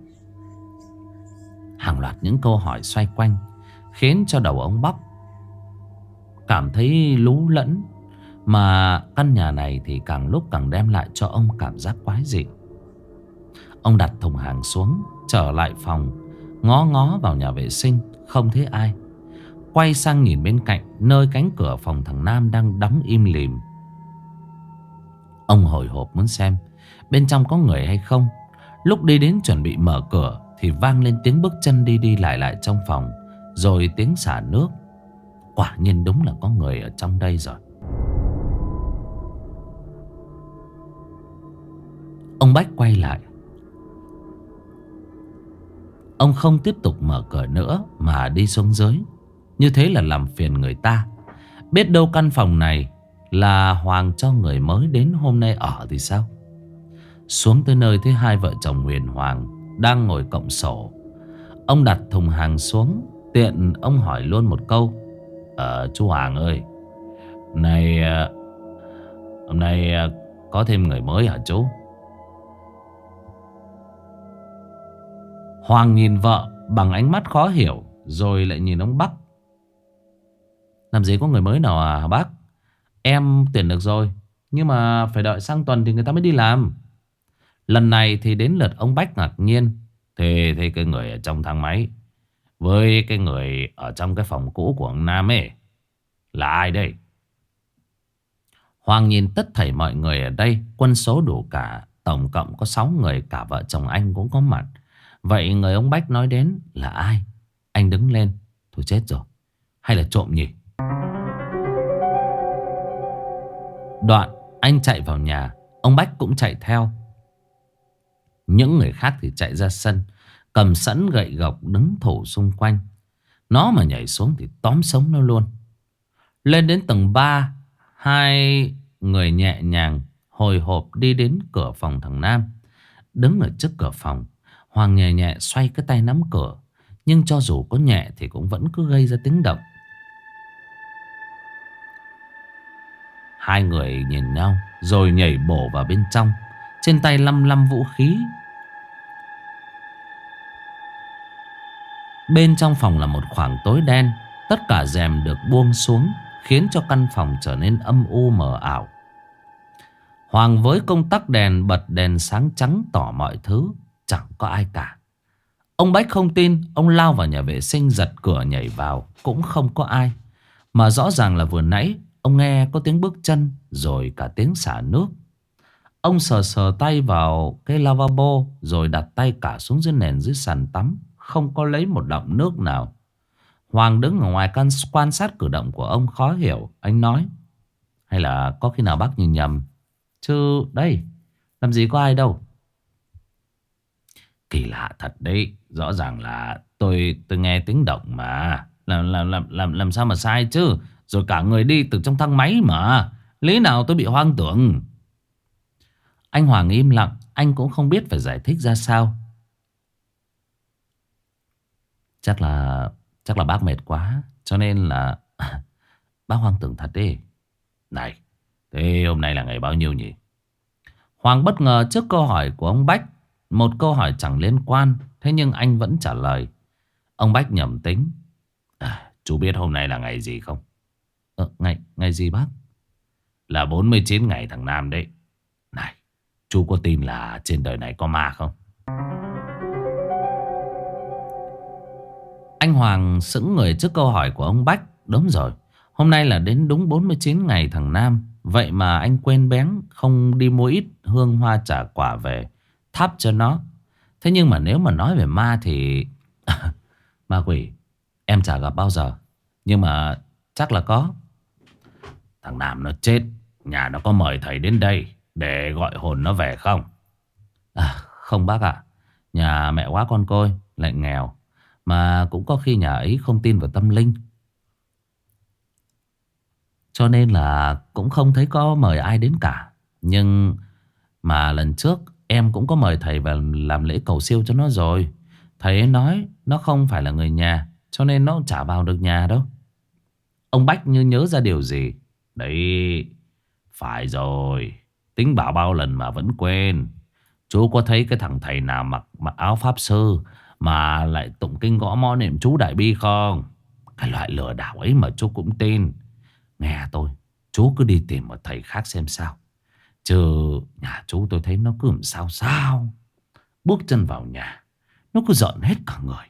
Hàng loạt những câu hỏi xoay quanh, Khiến cho đầu ông bóc. Cảm thấy lú lẫn, Mà căn nhà này thì càng lúc càng đem lại cho ông cảm giác quái dị. Ông đặt thùng hàng xuống, Trở lại phòng, Ngó ngó vào nhà vệ sinh. Không thấy ai. Quay sang nhìn bên cạnh, Nơi cánh cửa phòng thằng Nam đang đóng im lìm. Ông hồi hộp muốn xem Bên trong có người hay không. Lúc đi đến chuẩn bị mở cửa Thì vang lên tiếng bước chân đi đi lại lại trong phòng, Rồi tiếng xả nước. Quả nhiên đúng là có người ở trong đây rồi. Ông Bách quay lại. Ông không tiếp tục mở cửa nữa Mà đi xuống dưới. Như thế là làm phiền người ta. Biết đâu căn phòng này Là Hoàng cho người mới đến hôm nay ở thì sao? Xuống tới nơi thấy hai vợ chồng Huyền Hoàng Đang ngồi cộng sổ. Ông đặt thùng hàng xuống, Tiện ông hỏi luôn một câu. Ờ chú Hoàng ơi ờ, Hôm nay Hôm nay có thêm người mới hả chú? Hoàng nhìn vợ bằng ánh mắt khó hiểu Rồi lại nhìn ông Bắc. Làm gì có người mới nào à bác? Em tuyển được rồi Nhưng mà phải đợi sang tuần thì người ta mới đi làm. Lần này thì đến lượt ông Bách ngạc nhiên. Thì, thì cái người ở trong thang máy với cái người ở trong cái phòng cũ của ông Nam ấy Là ai đây? Hoàng nhìn tất thảy mọi người ở đây Quân số đủ cả Tổng cộng có 6 người Cả vợ chồng anh cũng có mặt. Vậy người ông Bách nói đến là ai? Anh đứng lên, Thôi chết rồi. Hay là trộm nhỉ? Đoạn, anh chạy vào nhà. Ông Bách cũng chạy theo. Những người khác thì chạy ra sân, Cầm sẵn gậy gộc đứng thủ xung quanh. Nó mà nhảy xuống thì tóm sống nó luôn. Lên đến tầng 3 Hai người nhẹ nhàng Hồi hộp đi đến cửa phòng thằng Nam. Đứng ở trước cửa phòng Hoàng nhẹ nhẹ xoay cái tay nắm cửa, Nhưng cho dù có nhẹ thì cũng vẫn cứ gây ra tiếng động. Hai người nhìn nhau, Rồi nhảy bổ vào bên trong, Trên tay lăm lăm vũ khí. Bên trong phòng là một khoảng tối đen, Tất cả rèm được buông xuống, Khiến cho căn phòng trở nên âm u mờ ảo. Hoàng với công tắc đèn bật đèn sáng trắng tỏ mọi thứ. Chẳng có ai cả Ông Bách không tin, Ông lao vào nhà vệ sinh, giật cửa nhảy vào Cũng không có ai Mà rõ ràng là vừa nãy, Ông nghe có tiếng bước chân, Rồi cả tiếng xả nước Ông sờ sờ tay vào cái lavabo, Rồi đặt tay cả xuống dưới nền dưới sàn tắm không có lấy một động nước nào. Hoàng đứng ở ngoài căn quan sát cử động của ông khó hiểu. Anh nói. Hay là có khi nào bác nhìn nhầm. Chứ, đây. Làm gì có ai đâu. Kỳ lạ thật đấy. Rõ ràng là tôi tôi nghe tiếng động mà. Làm, làm, làm, làm, làm sao mà sai chứ? Rồi cả người đi từ trong thang máy mà. Lý nào tôi bị hoang tưởng. Anh Hoàng im lặng Anh cũng không biết phải giải thích ra sao. Chắc là Chắc là bác mệt quá Cho nên là Bác hoang tưởng thật đi. Này Thế hôm nay là ngày bao nhiêu nhỉ? Hoàng bất ngờ trước câu hỏi của ông Bách một câu hỏi chẳng liên quan Thế nhưng anh vẫn trả lời. Ông Bách nhầm tính. À, Chú biết hôm nay là ngày gì không? Ờ, Ngày ngày gì bác? Là 49 ngày thằng Nam đấy. Này Chú có tin là trên đời này có ma không? Anh Hoàng sững người trước câu hỏi của ông Bách. Đúng rồi Hôm nay là đến đúng 49 ngày thằng Nam. Vậy mà anh quên bén Không đi mua ít hương hoa trả quả về. Thắp cho nó. Thế nhưng mà nếu mà nói về ma thì Ma quỷ, Em chả gặp bao giờ. Nhưng mà chắc là có. Thằng Nam nó chết, Nhà nó có mời thầy đến đây Để gọi hồn nó về không? À không bác ạ. Nhà mẹ quá con côi Lại nghèo. Mà cũng có khi nhà ấy không tin vào tâm linh. Cho nên là Cũng không thấy có mời ai đến cả. Nhưng Mà lần trước Em cũng có mời thầy vào làm lễ cầu siêu cho nó rồi. Thầy ấy nói Nó không phải là người nhà Cho nên nó chả vào được nhà đâu. Ông Bách như nhớ ra điều gì? Đấy Phải rồi. Tính bảo bao lần mà vẫn quên. Chú có thấy cái thằng thầy nào mặc, mặc áo pháp sư Mà lại tụng kinh gõ mõ niệm chú đại bi không? Cái loại lừa đảo ấy mà chú cũng tin. Nghe tôi Chú cứ đi tìm một thầy khác xem sao chờ nhà chú tôi thấy nó cứ làm sao sao. Bước chân vào nhà, Nó cứ giận hết cả người.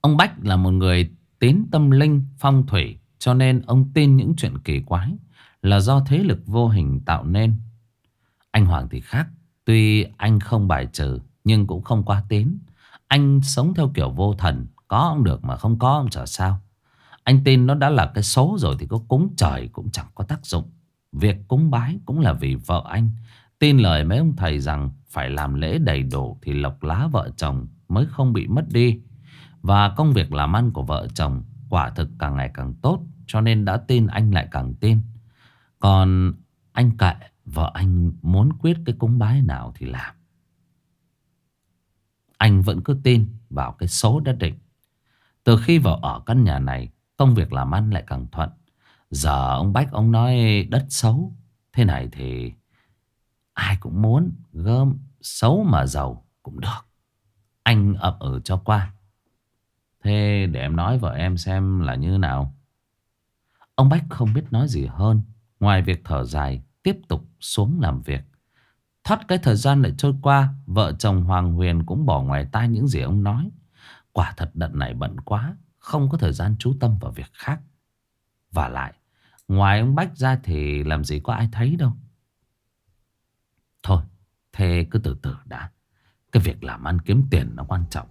Ông Bách là một người tín tâm linh, phong thủy, Cho nên ông tin những chuyện kỳ quái Là do thế lực vô hình tạo nên. Anh Hoàng thì khác, Tuy anh không bài trừ, Nhưng cũng không quá tín. Anh sống theo kiểu vô thần, Có ông được mà không có ông chả sao? Anh tin nó đã là cái số rồi Thì có cúng trời cũng chẳng có tác dụng. Việc cúng bái cũng là vì vợ anh. Tin lời mấy ông thầy rằng Phải làm lễ đầy đủ Thì lộc lá vợ chồng mới không bị mất đi. Và công việc làm ăn của vợ chồng Quả thực càng ngày càng tốt, Cho nên đã tin anh lại càng tin. Còn anh kệ, Vợ anh muốn quyết cái cúng bái nào thì làm. Anh vẫn cứ tin vào cái số đã định. Từ khi vào ở căn nhà này, Công việc làm ăn lại càng thuận. Giờ ông Bách, ông nói đất xấu. Thế này thì Ai cũng muốn gom xấu mà giàu cũng được. Anh ậm ừ cho qua. Thế để em nói vợ em xem là như nào. Ông Bách không biết nói gì hơn. Ngoài việc thở dài, Tiếp tục xuống làm việc. Thoát cái thời gian lại trôi qua, Vợ chồng Hoàng Huyền cũng bỏ ngoài tai những gì ông nói. Quả thật đợt này bận quá, Không có thời gian chú tâm vào việc khác. Và lại Ngoài ông Bách ra thì làm gì có ai thấy đâu. Thôi, thế cứ từ từ đã. Cái việc làm ăn kiếm tiền nó quan trọng.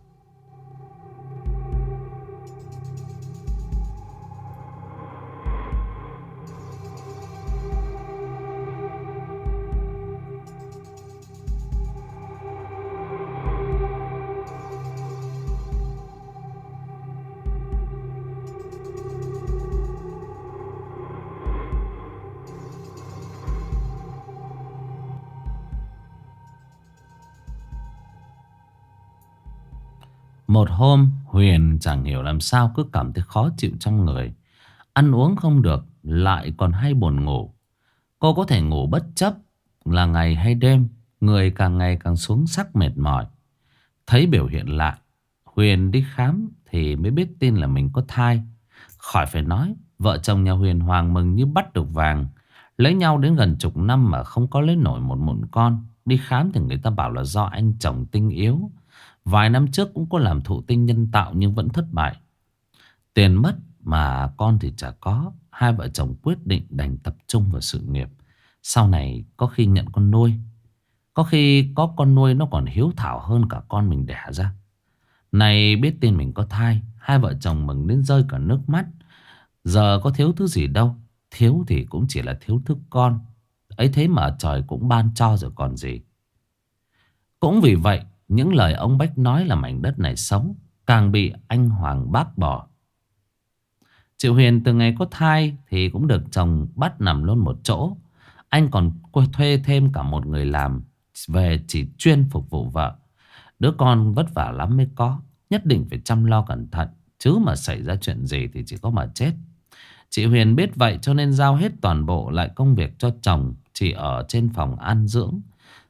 Một hôm, Huyền chẳng hiểu làm sao cứ cảm thấy khó chịu trong người. Ăn uống không được, lại còn hay buồn ngủ. Cô có thể ngủ bất chấp, là ngày hay đêm. Người càng ngày càng xuống sắc mệt mỏi. Thấy biểu hiện lạ. Huyền đi khám thì mới biết tin là mình có thai. Khỏi phải nói. Vợ chồng nhà Huyền Hoàng mừng như bắt được vàng. Lấy nhau đến gần chục năm mà không có lấy nổi một mụn con. Đi khám thì người ta bảo là do anh chồng tinh yếu. Vài năm trước cũng có làm thụ tinh nhân tạo nhưng vẫn thất bại. Tiền mất mà con thì chả có. Hai vợ chồng quyết định đành tập trung vào sự nghiệp. Sau này có khi nhận con nuôi. Có khi có con nuôi nó còn hiếu thảo hơn cả con mình đẻ ra. Này biết tin mình có thai. Hai vợ chồng mừng đến rơi cả nước mắt. Giờ có thiếu thứ gì đâu. Thiếu thì cũng chỉ là thiếu thức con. Ấy thế mà trời cũng ban cho rồi còn gì. Cũng vì vậy những lời ông Bách nói là mảnh đất này xấu Càng bị anh Hoàng bác bỏ. Chị Huyền từ ngày có thai Thì cũng được chồng bắt nằm luôn một chỗ. Anh còn thuê thêm cả một người làm Về chỉ chuyên phục vụ vợ. Đứa con vất vả lắm mới có, Nhất định phải chăm lo cẩn thận. Chứ mà xảy ra chuyện gì thì chỉ có mà chết. Chị Huyền biết vậy cho nên giao hết toàn bộ lại công việc cho chồng, Chỉ ở trên phòng an dưỡng.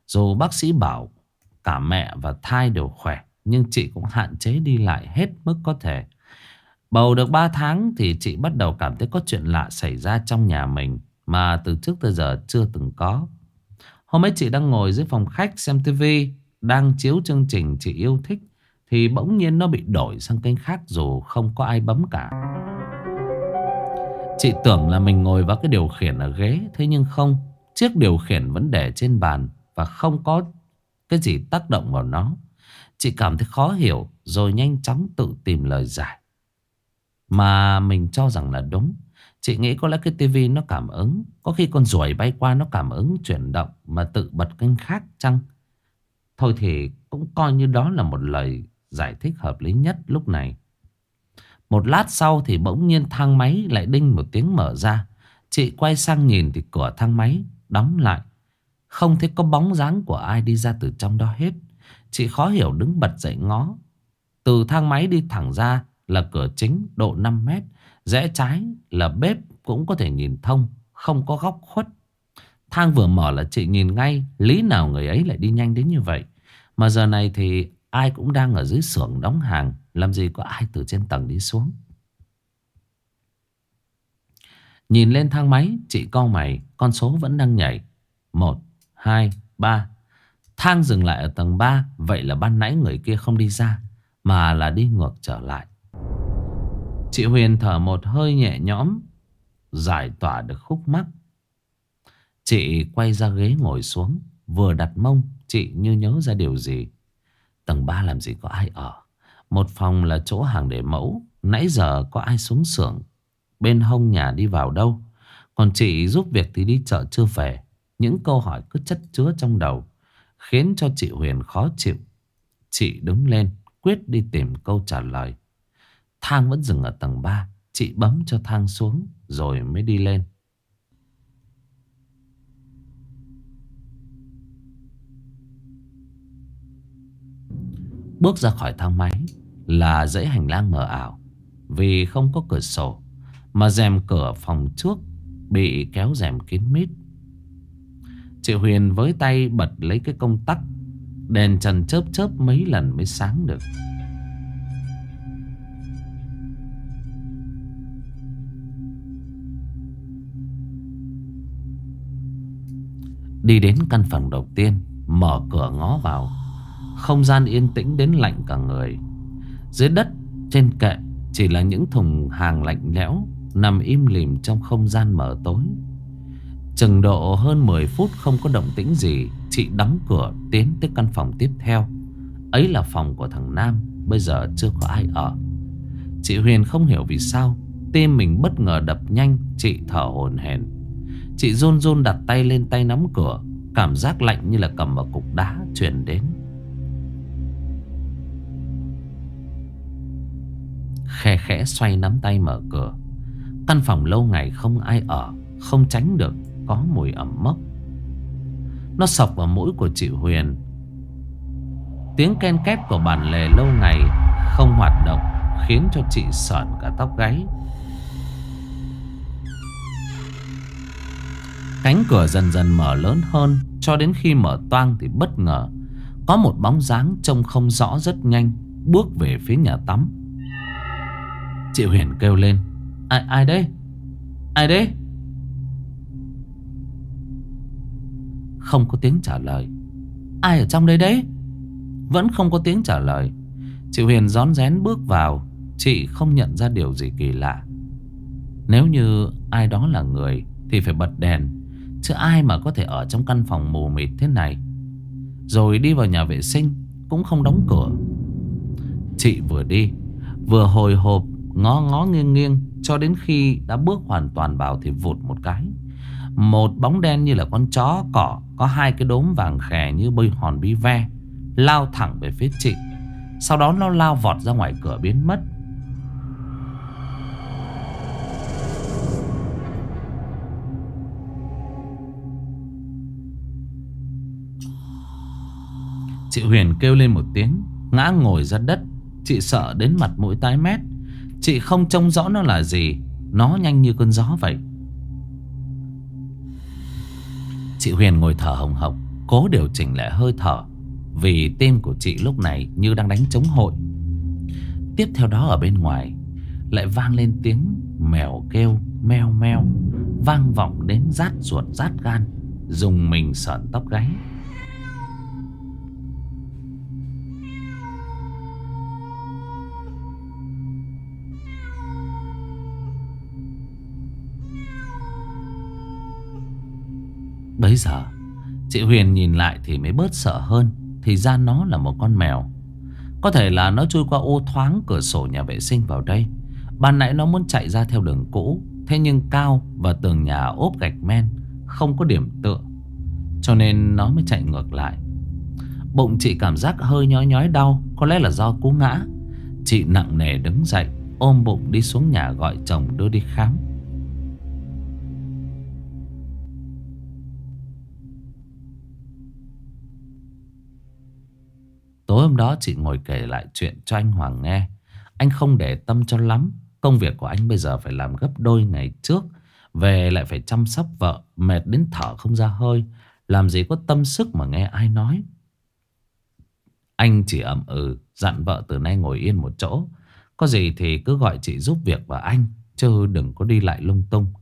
Dù bác sĩ bảo cả mẹ và thai đều khỏe, Nhưng chị cũng hạn chế đi lại hết mức có thể. Bầu được 3 tháng thì chị bắt đầu cảm thấy có chuyện lạ xảy ra trong nhà mình, Mà từ trước tới giờ chưa từng có. Hôm ấy chị đang ngồi dưới phòng khách xem tivi Đang chiếu chương trình chị yêu thích, Thì bỗng nhiên nó bị đổi sang kênh khác dù không có ai bấm cả. Chị tưởng là mình ngồi vào cái điều khiển ở ghế, Thế nhưng không, Chiếc điều khiển vẫn để trên bàn Và không có cái gì tác động vào nó? Chị cảm thấy khó hiểu, Rồi nhanh chóng tự tìm lời giải. Mà mình cho rằng là đúng. Chị nghĩ có lẽ cái tivi nó cảm ứng. Có khi con ruồi bay qua nó cảm ứng, chuyển động, Mà tự bật kênh khác chăng? Thôi thì cũng coi như đó là một lời giải thích hợp lý nhất lúc này. Một lát sau thì bỗng nhiên thang máy lại đinh một tiếng mở ra. Chị quay sang nhìn thì cửa thang máy đóng lại. Không thấy có bóng dáng của ai đi ra từ trong đó hết. Chị khó hiểu đứng bật dậy ngó. Từ thang máy đi thẳng ra là cửa chính độ 5 mét. Rẽ trái là bếp cũng có thể nhìn thông Không có góc khuất. Thang vừa mở là chị nhìn ngay Lý nào người ấy lại đi nhanh đến như vậy? Mà giờ này thì ai cũng đang ở dưới xưởng đóng hàng Làm gì có ai từ trên tầng đi xuống? Nhìn lên thang máy Chị co mày Con số vẫn đang nhảy. Một, hai, ba. Thang dừng lại ở tầng 3 Vậy là ban nãy người kia không đi ra Mà là đi ngược trở lại. Chị Huyền thở một hơi nhẹ nhõm Giải tỏa được khúc mắc. Chị quay ra ghế ngồi xuống Vừa đặt mông Chị như nhớ ra điều gì. Tầng 3 làm gì có ai ở? Một phòng là chỗ hàng để mẫu Nãy giờ có ai xuống xưởng? Bên hông nhà đi vào đâu? Còn chị giúp việc thì đi chợ chưa về những câu hỏi cứ chất chứa trong đầu, Khiến cho chị Huyền khó chịu. Chị đứng lên, Quyết đi tìm câu trả lời. Thang vẫn dừng ở tầng 3 Chị bấm cho thang xuống, Rồi mới đi lên. Bước ra khỏi thang máy Là dãy hành lang mờ ảo. Vì không có cửa sổ, Mà rèm cửa phòng trước Bị kéo rèm kín mít. Chị Huyền với tay bật lấy cái công tắc, Đèn trần chớp chớp mấy lần mới sáng được. Đi đến căn phòng đầu tiên, Mở cửa ngó vào. Không gian yên tĩnh đến lạnh cả người. Dưới đất, trên kệ, Chỉ là những thùng hàng lạnh lẽo, Nằm im lìm trong không gian mở tối. Chừng độ hơn 10 phút không có động tĩnh gì, Chị đóng cửa tiến tới căn phòng tiếp theo. Ấy là phòng của thằng Nam, Bây giờ chưa có ai ở. Chị Huyền không hiểu vì sao, Tim mình bất ngờ đập nhanh, Chị thở hồn hển. Chị run run đặt tay lên tay nắm cửa, Cảm giác lạnh như là cầm vào cục đá Chuyển đến. Khe khẽ xoay nắm tay mở cửa. Căn phòng lâu ngày không ai ở, Không tránh được có mùi ẩm mốc Nó sọc vào mũi của chị Huyền Tiếng ken két của bản lề lâu ngày không hoạt động Khiến cho chị sợn cả tóc gáy Cánh cửa dần dần mở lớn hơn Cho đến khi mở toang thì bất ngờ Có một bóng dáng trông không rõ rất nhanh Bước về phía nhà tắm Chị Huyền kêu lên Ai, ai đây? Ai đấy? Không có tiếng trả lời. Ai ở trong đây đấy? Vẫn không có tiếng trả lời. Chị Huyền rón rén bước vào. Chị không nhận ra điều gì kỳ lạ. Nếu như ai đó là người, Thì phải bật đèn. Chứ ai mà có thể ở trong căn phòng mù mịt thế này? Rồi đi vào nhà vệ sinh, Cũng không đóng cửa. Chị vừa đi, Vừa hồi hộp, Ngó ngó nghiêng nghiêng, Cho đến khi đã bước hoàn toàn vào Thì vụt một cái. Một bóng đen như là con chó, cỏ có hai cái đốm vàng khè như bơi hòn bí ve, Lao thẳng về phía chị. Sau đó nó lao vọt ra ngoài cửa biến mất. Chị Huyền kêu lên một tiếng, Ngã ngồi ra đất. Chị sợ đến mặt mũi tái mét. Chị không trông rõ nó là gì. Nó nhanh như cơn gió vậy. Chị Huyền ngồi thở hồng hộc, Cố điều chỉnh lại hơi thở, Vì tim của chị lúc này như đang đánh chống hội. Tiếp theo đó ở bên ngoài, Lại vang lên tiếng mèo kêu, meo meo, Vang vọng đến rát ruột, rát gan, Dùng mình sợn tóc gáy. Bấy giờ, Chị Huyền nhìn lại thì mới bớt sợ hơn, Thì ra nó là một con mèo. Có thể là nó chui qua ô thoáng cửa sổ nhà vệ sinh vào đây. Ban nãy nó muốn chạy ra theo đường cũ, Thế nhưng cao và tường nhà ốp gạch men, Không có điểm tựa. Cho nên nó mới chạy ngược lại. Bụng chị cảm giác hơi nhói nhói đau, Có lẽ là do cú ngã. Chị nặng nề đứng dậy, Ôm bụng đi xuống nhà gọi chồng đưa đi khám. Tối hôm đó chị ngồi kể lại chuyện cho anh Hoàng nghe. Anh không để tâm cho lắm. Công việc của anh bây giờ phải làm gấp đôi ngày trước. Về lại phải chăm sóc vợ. Mệt đến thở không ra hơi. Làm gì có tâm sức mà nghe ai nói. Anh chỉ ậm ừ dặn vợ từ nay ngồi yên một chỗ. Có gì thì cứ gọi chị giúp việc và anh. Chứ đừng có đi lại lung tung.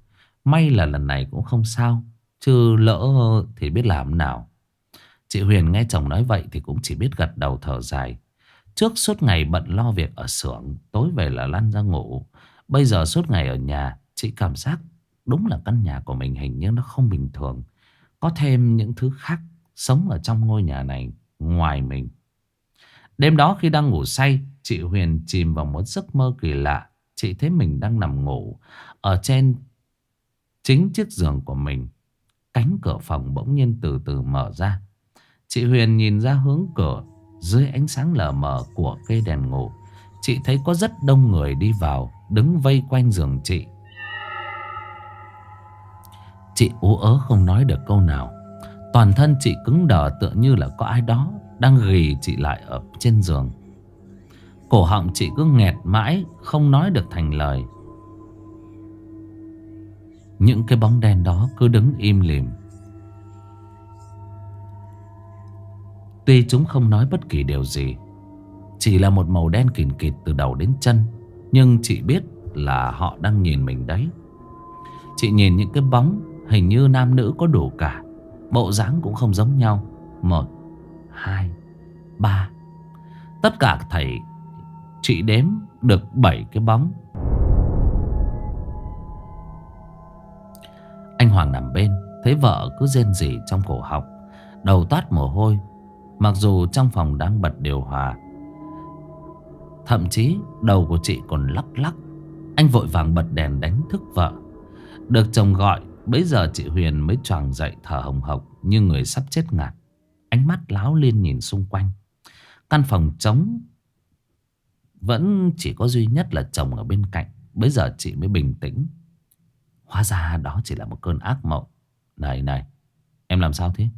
May là lần này cũng không sao. Chứ lỡ thì biết làm nào. Chị Huyền nghe chồng nói vậy thì cũng chỉ biết gật đầu thở dài. Trước suốt ngày bận lo việc ở xưởng, tối về là lăn ra ngủ. Bây giờ suốt ngày ở nhà, chị cảm giác đúng là căn nhà của mình hình như nó không bình thường. Có thêm những thứ khác sống ở trong ngôi nhà này ngoài mình. Đêm đó khi đang ngủ say, chị Huyền chìm vào một giấc mơ kỳ lạ. Chị thấy mình đang nằm ngủ ở trên chính chiếc giường của mình. Cánh cửa phòng bỗng nhiên từ từ mở ra. Chị Huyền nhìn ra hướng cửa, Dưới ánh sáng lờ mờ của cây đèn ngủ. Chị thấy có rất đông người đi vào, Đứng vây quanh giường chị. Chị ú ớ không nói được câu nào. Toàn thân chị cứng đờ tựa như là có ai đó Đang ghi chị lại ở trên giường. Cổ họng chị cứ nghẹt mãi, Không nói được thành lời. Những cái bóng đen đó cứ đứng im lìm. Tuy chúng không nói bất kỳ điều gì, Chỉ là một màu đen kìn kịt từ đầu đến chân, Nhưng chị biết là họ đang nhìn mình đấy. Chị nhìn những cái bóng, Hình như nam nữ có đủ cả, Bộ dáng cũng không giống nhau. Một, Hai, Ba. Tất cả thầy Chị đếm được bảy cái bóng. Anh Hoàng nằm bên, Thấy vợ cứ rên rỉ trong cổ họng, Đầu toát mồ hôi Mặc dù trong phòng đang bật điều hòa, Thậm chí đầu của chị còn lắc lắc. Anh vội vàng bật đèn đánh thức vợ. Được chồng gọi Bây giờ chị Huyền mới choàng dậy thở hồng hộc Như người sắp chết ngạt. Ánh mắt láo lên nhìn xung quanh. Căn phòng trống Vẫn chỉ có duy nhất là chồng ở bên cạnh. Bây giờ chị mới bình tĩnh. Hóa ra đó chỉ là một cơn ác mộng. Này này, Em làm sao thế?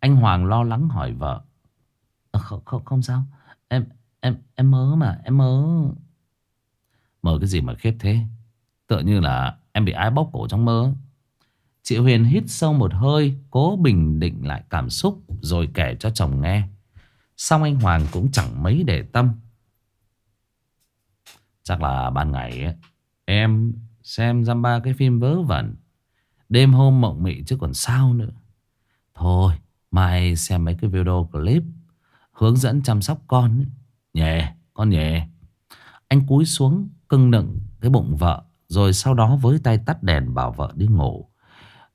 Anh Hoàng lo lắng hỏi vợ. Ờ, không, không, không sao. Em em em mơ mà, em mơ. Mơ cái gì mà khiếp thế? Tựa như là em bị ai bóp cổ trong mơ. Chị Huyền hít sâu một hơi, cố bình định lại cảm xúc rồi kể cho chồng nghe. Xong anh Hoàng cũng chẳng mấy để tâm. Chắc là ban ngày ấy, em xem dăm ba cái phim vớ vẩn. Đêm hôm mộng mị chứ còn sao nữa. Thôi, Mai xem mấy cái video clip Hướng dẫn chăm sóc con ấy. Nhẹ, con nhẹ Anh cúi xuống cưng nựng cái bụng vợ Rồi sau đó với tay tắt đèn bảo vợ đi ngủ.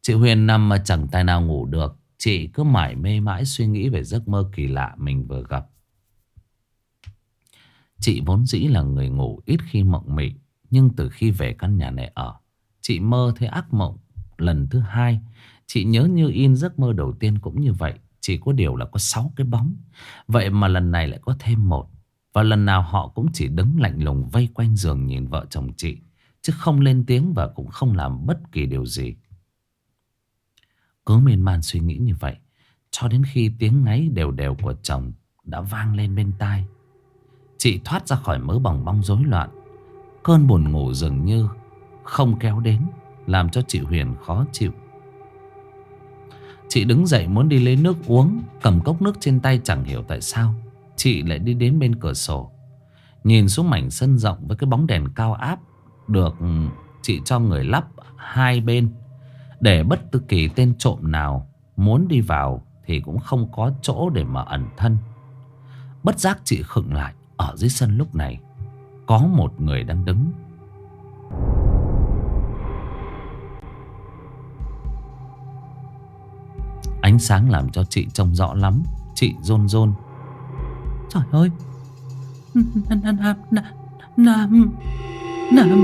Chị Huyền nằm mà chẳng tay nào ngủ được. Chị cứ mải mê mãi suy nghĩ về giấc mơ kỳ lạ mình vừa gặp. Chị vốn dĩ là người ngủ ít khi mộng mị Nhưng từ khi về căn nhà này ở Chị mơ thấy ác mộng lần thứ hai. Chị nhớ như in giấc mơ đầu tiên cũng như vậy. Chỉ có điều là có 6 cái bóng. Vậy mà lần này lại có thêm một. Và lần nào họ cũng chỉ đứng lạnh lùng vây quanh giường nhìn vợ chồng chị, Chứ không lên tiếng và cũng không làm bất kỳ điều gì. Cứ miên man suy nghĩ như vậy, Cho đến khi tiếng ngáy đều đều của chồng đã vang lên bên tai. Chị thoát ra khỏi mớ bòng bong rối loạn. Cơn buồn ngủ dường như không kéo đến, Làm cho chị Huyền khó chịu. Chị đứng dậy muốn đi lấy nước uống, Cầm cốc nước trên tay chẳng hiểu tại sao. Chị lại đi đến bên cửa sổ. Nhìn xuống mảnh sân rộng với cái bóng đèn cao áp, Được ừ, chị cho người lắp hai bên. Để bất cứ kỳ tên trộm nào Muốn đi vào Thì cũng không có chỗ để mà ẩn thân. Bất giác chị khựng lại, Ở dưới sân lúc này, Có một người đang đứng. Ánh sáng làm cho chị trông rõ lắm. Chị rôn rôn. Trời ơi. Nam Nam Nam Nam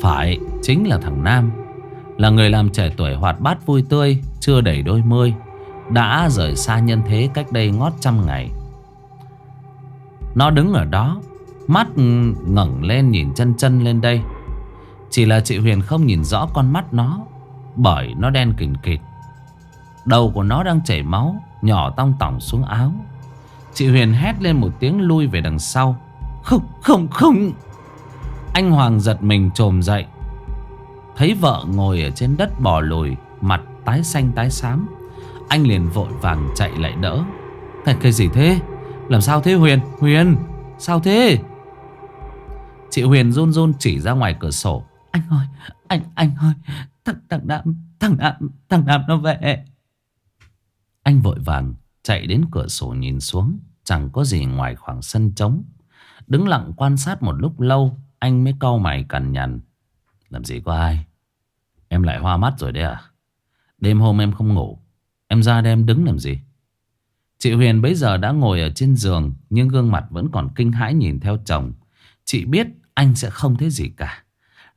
Phải, Chính là thằng Nam. Là người làm trẻ tuổi hoạt bát vui tươi, Chưa đầy đôi mươi. Đã rời xa nhân thế cách đây ngót trăm ngày. Nó đứng ở đó, Mắt ngẩng lên nhìn chân chân lên đây chỉ là chị Huyền không nhìn rõ con mắt nó Bởi nó đen kình kịt. Đầu của nó đang chảy máu Nhỏ tong tỏng xuống áo. Chị Huyền hét lên một tiếng lui về đằng sau. Không không không! Anh Hoàng giật mình trồm dậy. Thấy vợ ngồi ở trên đất bò lùi Mặt tái xanh tái xám. Anh liền vội vàng chạy lại đỡ. Cái, cái gì thế? Làm sao thế Huyền? Huyền Sao thế? Chị Huyền run run chỉ ra ngoài cửa sổ anh ơi, anh, anh ơi, thằng, thằng Nam, thằng Nam, thằng Nam nó về. Anh vội vàng chạy đến cửa sổ nhìn xuống, chẳng có gì ngoài khoảng sân trống. Đứng lặng quan sát một lúc lâu, anh mới cau mày cằn nhằn. Làm gì có ai? Em lại hoa mắt rồi đấy à? Đêm hôm em không ngủ, em ra đây em đứng làm gì? Chị Huyền bấy giờ đã ngồi ở trên giường Nhưng gương mặt vẫn còn kinh hãi nhìn theo chồng Chị biết anh sẽ không thấy gì cả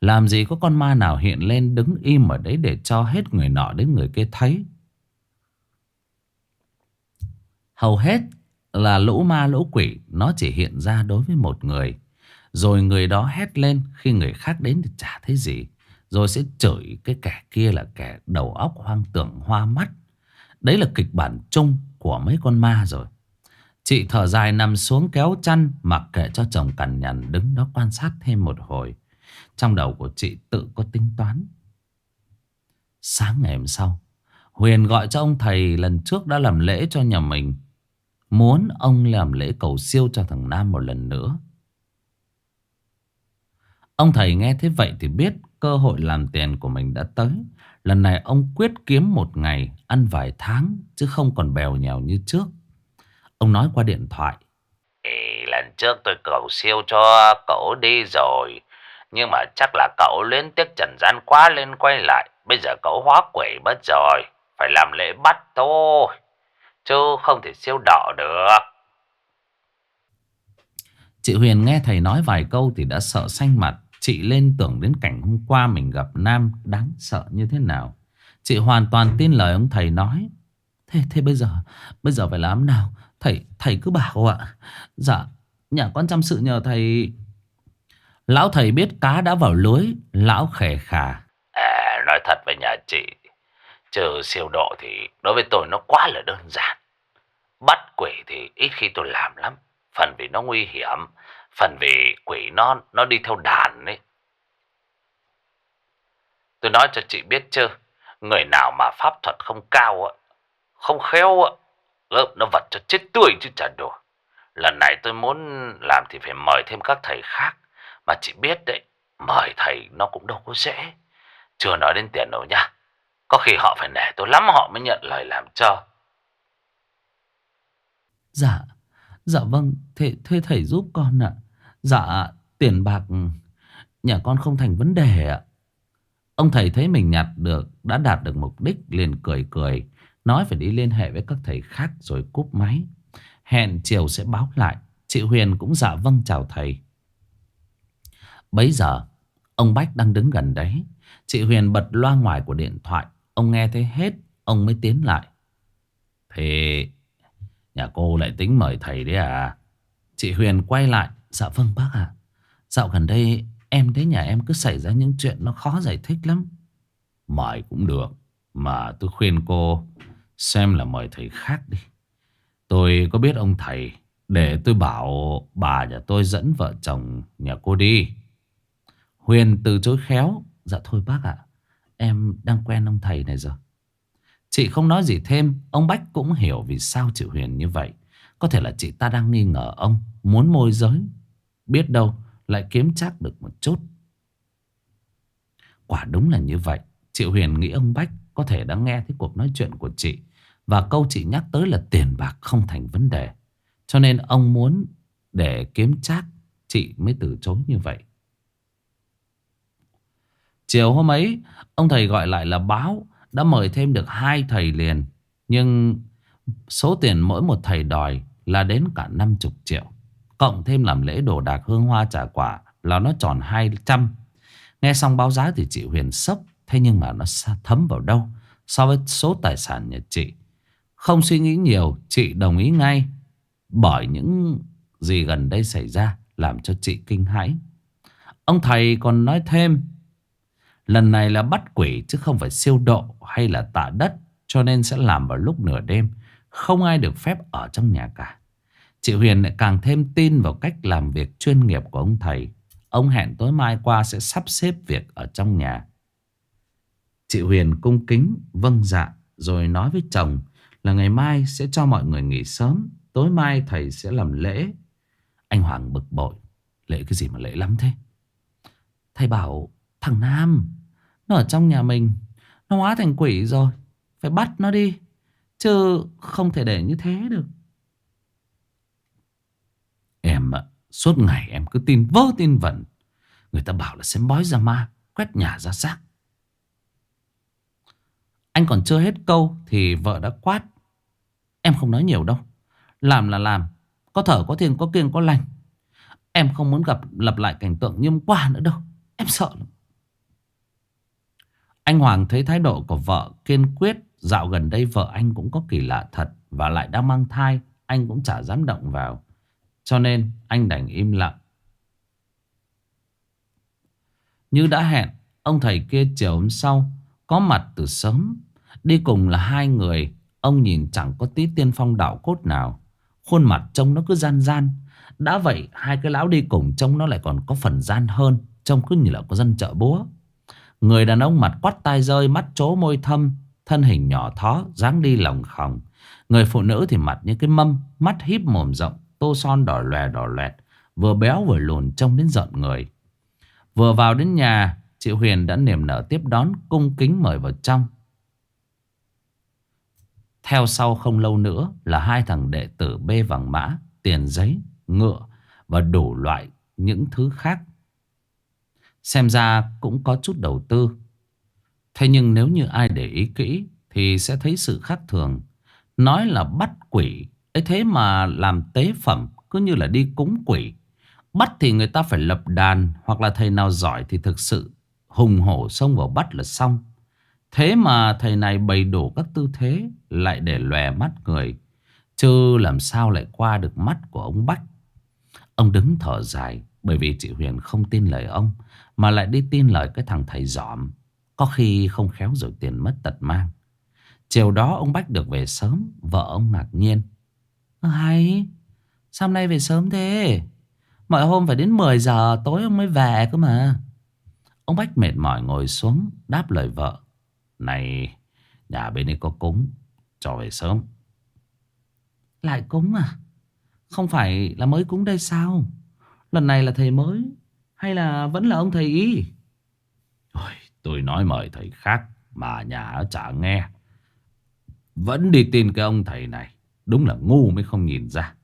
làm gì có con ma nào hiện lên đứng im ở đấy để cho hết người nọ đến người kia thấy. Hầu hết là lũ ma lũ quỷ, nó chỉ hiện ra đối với một người. Rồi người đó hét lên khi người khác đến thì chả thấy gì. Rồi sẽ chửi cái kẻ kia là kẻ đầu óc hoang tưởng, hoa mắt. Đấy là kịch bản chung của mấy con ma rồi. Chị thở dài nằm xuống kéo chăn, mặc kệ cho chồng cằn nhằn đứng đó quan sát thêm một hồi. Trong đầu của chị tự có tính toán. Sáng ngày hôm sau Huyền gọi cho ông thầy lần trước đã làm lễ cho nhà mình. Muốn ông làm lễ cầu siêu cho thằng Nam một lần nữa. Ông thầy nghe thế vậy thì biết cơ hội làm tiền của mình đã tới. Lần này ông quyết kiếm một ngày ăn vài tháng Chứ không còn bèo nhèo như trước. Ông nói qua điện thoại. Ê, Lần trước tôi cầu siêu cho cậu đi rồi nhưng mà chắc là cậu liên tiếc trần gian quá lên quay lại. Bây giờ cậu hóa quỷ mất rồi. Phải làm lễ bắt thôi. Chứ không thể siêu đỏ được. Chị Huyền nghe thầy nói vài câu thì đã sợ xanh mặt. Chị lên tưởng đến cảnh hôm qua mình gặp Nam đáng sợ như thế nào. Chị hoàn toàn tin lời ông thầy nói. Thế thế bây giờ, bây giờ phải làm nào? Thầy, thầy cứ bảo ạ. Dạ, nhà con chăm sự nhờ thầy Lão thầy biết cá đã vào lưới, Lão khề khà. À nói thật với nhà chị, Trừ siêu độ thì đối với tôi nó quá là đơn giản. Bắt quỷ thì ít khi tôi làm lắm, Phần vì nó nguy hiểm, Phần vì quỷ nó nó đi theo đàn ấy. Tôi nói cho chị biết chứ, Người nào mà pháp thuật không cao á, Không khéo á, Lớp nó vật cho chết tươi chứ chả đùa. Lần này tôi muốn làm thì phải mời thêm các thầy khác mà chị biết đấy, mời thầy nó cũng đâu có dễ. Chưa nói đến tiền đâu nha. Có khi họ phải nể tôi lắm họ mới nhận lời làm cho. Dạ, dạ vâng, thế, thế thầy giúp con ạ. Dạ, tiền bạc nhà con không thành vấn đề ạ. Ông thầy thấy mình nhặt được, đã đạt được mục đích liền cười cười. Nói phải đi liên hệ với các thầy khác rồi cúp máy. Hẹn chiều sẽ báo lại. Chị Huyền cũng dạ vâng chào thầy. Bấy giờ, Ông Bách đang đứng gần đấy. Chị Huyền bật loa ngoài của điện thoại. Ông nghe thấy hết, Ông mới tiến lại. Thế nhà cô lại tính mời thầy đấy à? Chị Huyền quay lại. Dạ vâng bác ạ. Dạo gần đây, em thấy nhà em cứ xảy ra những chuyện Nó khó giải thích lắm. Mời cũng được, Mà tôi khuyên cô Xem là mời thầy khác đi. Tôi có biết ông thầy, Để tôi bảo bà nhà tôi dẫn vợ chồng nhà cô đi. Huyền từ chối khéo Dạ thôi bác ạ, Em đang quen ông thầy này rồi. Chị không nói gì thêm, Ông Bách cũng hiểu vì sao chị Huyền như vậy. Có thể là chị ta đang nghi ngờ ông, Muốn môi giới, Biết đâu lại kiếm chắc được một chút. Quả đúng là như vậy, Chị Huyền nghĩ ông Bách Có thể đã nghe thấy cuộc nói chuyện của chị Và câu chị nhắc tới là tiền bạc không thành vấn đề. Cho nên ông muốn Để kiếm chắc, Chị mới từ chối như vậy. Chiều hôm ấy, Ông thầy gọi lại là báo, Đã mời thêm được hai thầy liền, Nhưng số tiền mỗi một thầy đòi Là đến cả 50 triệu, Cộng thêm làm lễ đồ đạc hương hoa trả quả Là nó tròn 200 Nghe xong báo giá thì chị Huyền sốc, Thế nhưng mà nó thấm vào đâu So với số tài sản nhà chị? Không suy nghĩ nhiều, Chị đồng ý ngay, Bởi những gì gần đây xảy ra Làm cho chị kinh hãi. Ông thầy còn nói thêm Lần này là bắt quỷ chứ không phải siêu độ hay là tạ đất, Cho nên sẽ làm vào lúc nửa đêm. Không ai được phép ở trong nhà cả. Chị Huyền lại càng thêm tin vào cách làm việc chuyên nghiệp của ông thầy. Ông hẹn tối mai qua sẽ sắp xếp việc ở trong nhà. Chị Huyền cung kính vâng dạ. Rồi nói với chồng là ngày mai sẽ cho mọi người nghỉ sớm, Tối mai thầy sẽ làm lễ. Anh Hoàng bực bội. Lễ cái gì mà lễ lắm thế? Thầy bảo thằng Nam, Nó ở trong nhà mình. Nó hóa thành quỷ rồi, Phải bắt nó đi, Chứ không thể để như thế được. Em ạ, Suốt ngày em cứ tin vơ tin vẩn. Người ta bảo là xem bói ra ma, Quét nhà ra xác. Anh còn chưa hết câu Thì vợ đã quát. Em không nói nhiều đâu. Làm là làm, Có thở, có thiền có kiêng, có lành. Em không muốn gặp, lặp lại cảnh tượng như hôm qua nữa đâu. Em sợ lắm. Anh Hoàng thấy thái độ của vợ kiên quyết, Dạo gần đây vợ anh cũng có kỳ lạ thật Và lại đang mang thai, Anh cũng chả dám động vào. Cho nên, anh đành im lặng. Như đã hẹn, Ông thầy kia chiều hôm sau Có mặt từ sớm. Đi cùng là hai người, Ông nhìn chẳng có tí tiên phong đạo cốt nào. Khuôn mặt trông nó cứ gian gian. Đã vậy, hai cái lão đi cùng trông nó lại còn có phần gian hơn, Trông cứ như là có dân chợ búa. Người đàn ông mặt quắt tai rơi Mắt trố môi thâm Thân hình nhỏ thó dáng đi lòng khòng. Người phụ nữ thì mặt như cái mâm Mắt híp mồm rộng Tô son đỏ lòe đỏ loẹt Vừa béo vừa lùn trông đến giận người. Vừa vào đến nhà Chị Huyền đã niềm nở tiếp đón Cung kính mời vào trong. Theo sau không lâu nữa Là hai thằng đệ tử bê vàng mã Tiền giấy, ngựa Và đủ loại những thứ khác. Xem ra cũng có chút đầu tư. Thế nhưng nếu như ai để ý kỹ Thì sẽ thấy sự khác thường. Nói là bắt quỷ, ấy thế mà làm tế phẩm Cứ như là đi cúng quỷ. Bắt thì người ta phải lập đàn Hoặc là thầy nào giỏi thì thực sự Hùng hổ xông vào bắt là xong. Thế mà thầy này bày đủ các tư thế, Lại để lòe mắt người, Chứ làm sao lại qua được mắt của ông Bách? Ông đứng thở dài, Bởi vì chị Huyền không tin lời ông. Mà lại đi tin lời cái thằng thầy giỏm Có khi không khéo rồi tiền mất tật mang. Chiều đó ông Bách được về sớm, Vợ ông ngạc nhiên. Hay, Sao hôm nay về sớm thế? Mọi hôm phải đến 10 giờ, tối ông mới về cơ mà. Ông Bách mệt mỏi ngồi xuống, Đáp lời vợ. Này, Nhà bên ấy có cúng, Cho về sớm. Lại cúng à? Không phải là mới cúng đây sao? Lần này là thầy mới hay là vẫn là ông thầy ý? Ôi, Tôi nói mời thầy khác Mà nhà chả nghe. Vẫn đi tin cái ông thầy này Đúng là ngu mới không nhìn ra.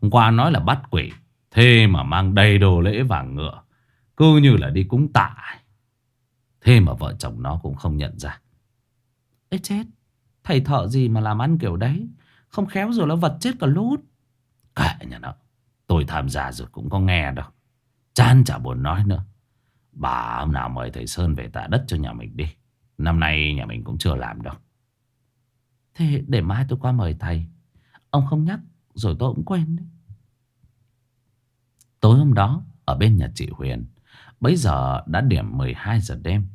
Hôm qua nói là bắt quỷ Thế mà mang đầy đồ lễ vàng ngựa Cứ như là đi cúng tạ Thế mà vợ chồng nó cũng không nhận ra. Ê chết Thầy thợ gì mà làm ăn kiểu đấy? Không khéo rồi nó vật chết cả lút. Kệ nhà nó Tôi tham gia rồi cũng có nghe đâu Chán chả buồn nói nữa. Bà hôm nào mời thầy Sơn về tạ đất cho nhà mình đi. Năm nay nhà mình cũng chưa làm đâu. Thế để mai tôi qua mời thầy. Ông không nhắc, Rồi tôi cũng quên đấy. Tối hôm đó, Ở bên nhà chị Huyền Bây giờ đã điểm 12 giờ đêm.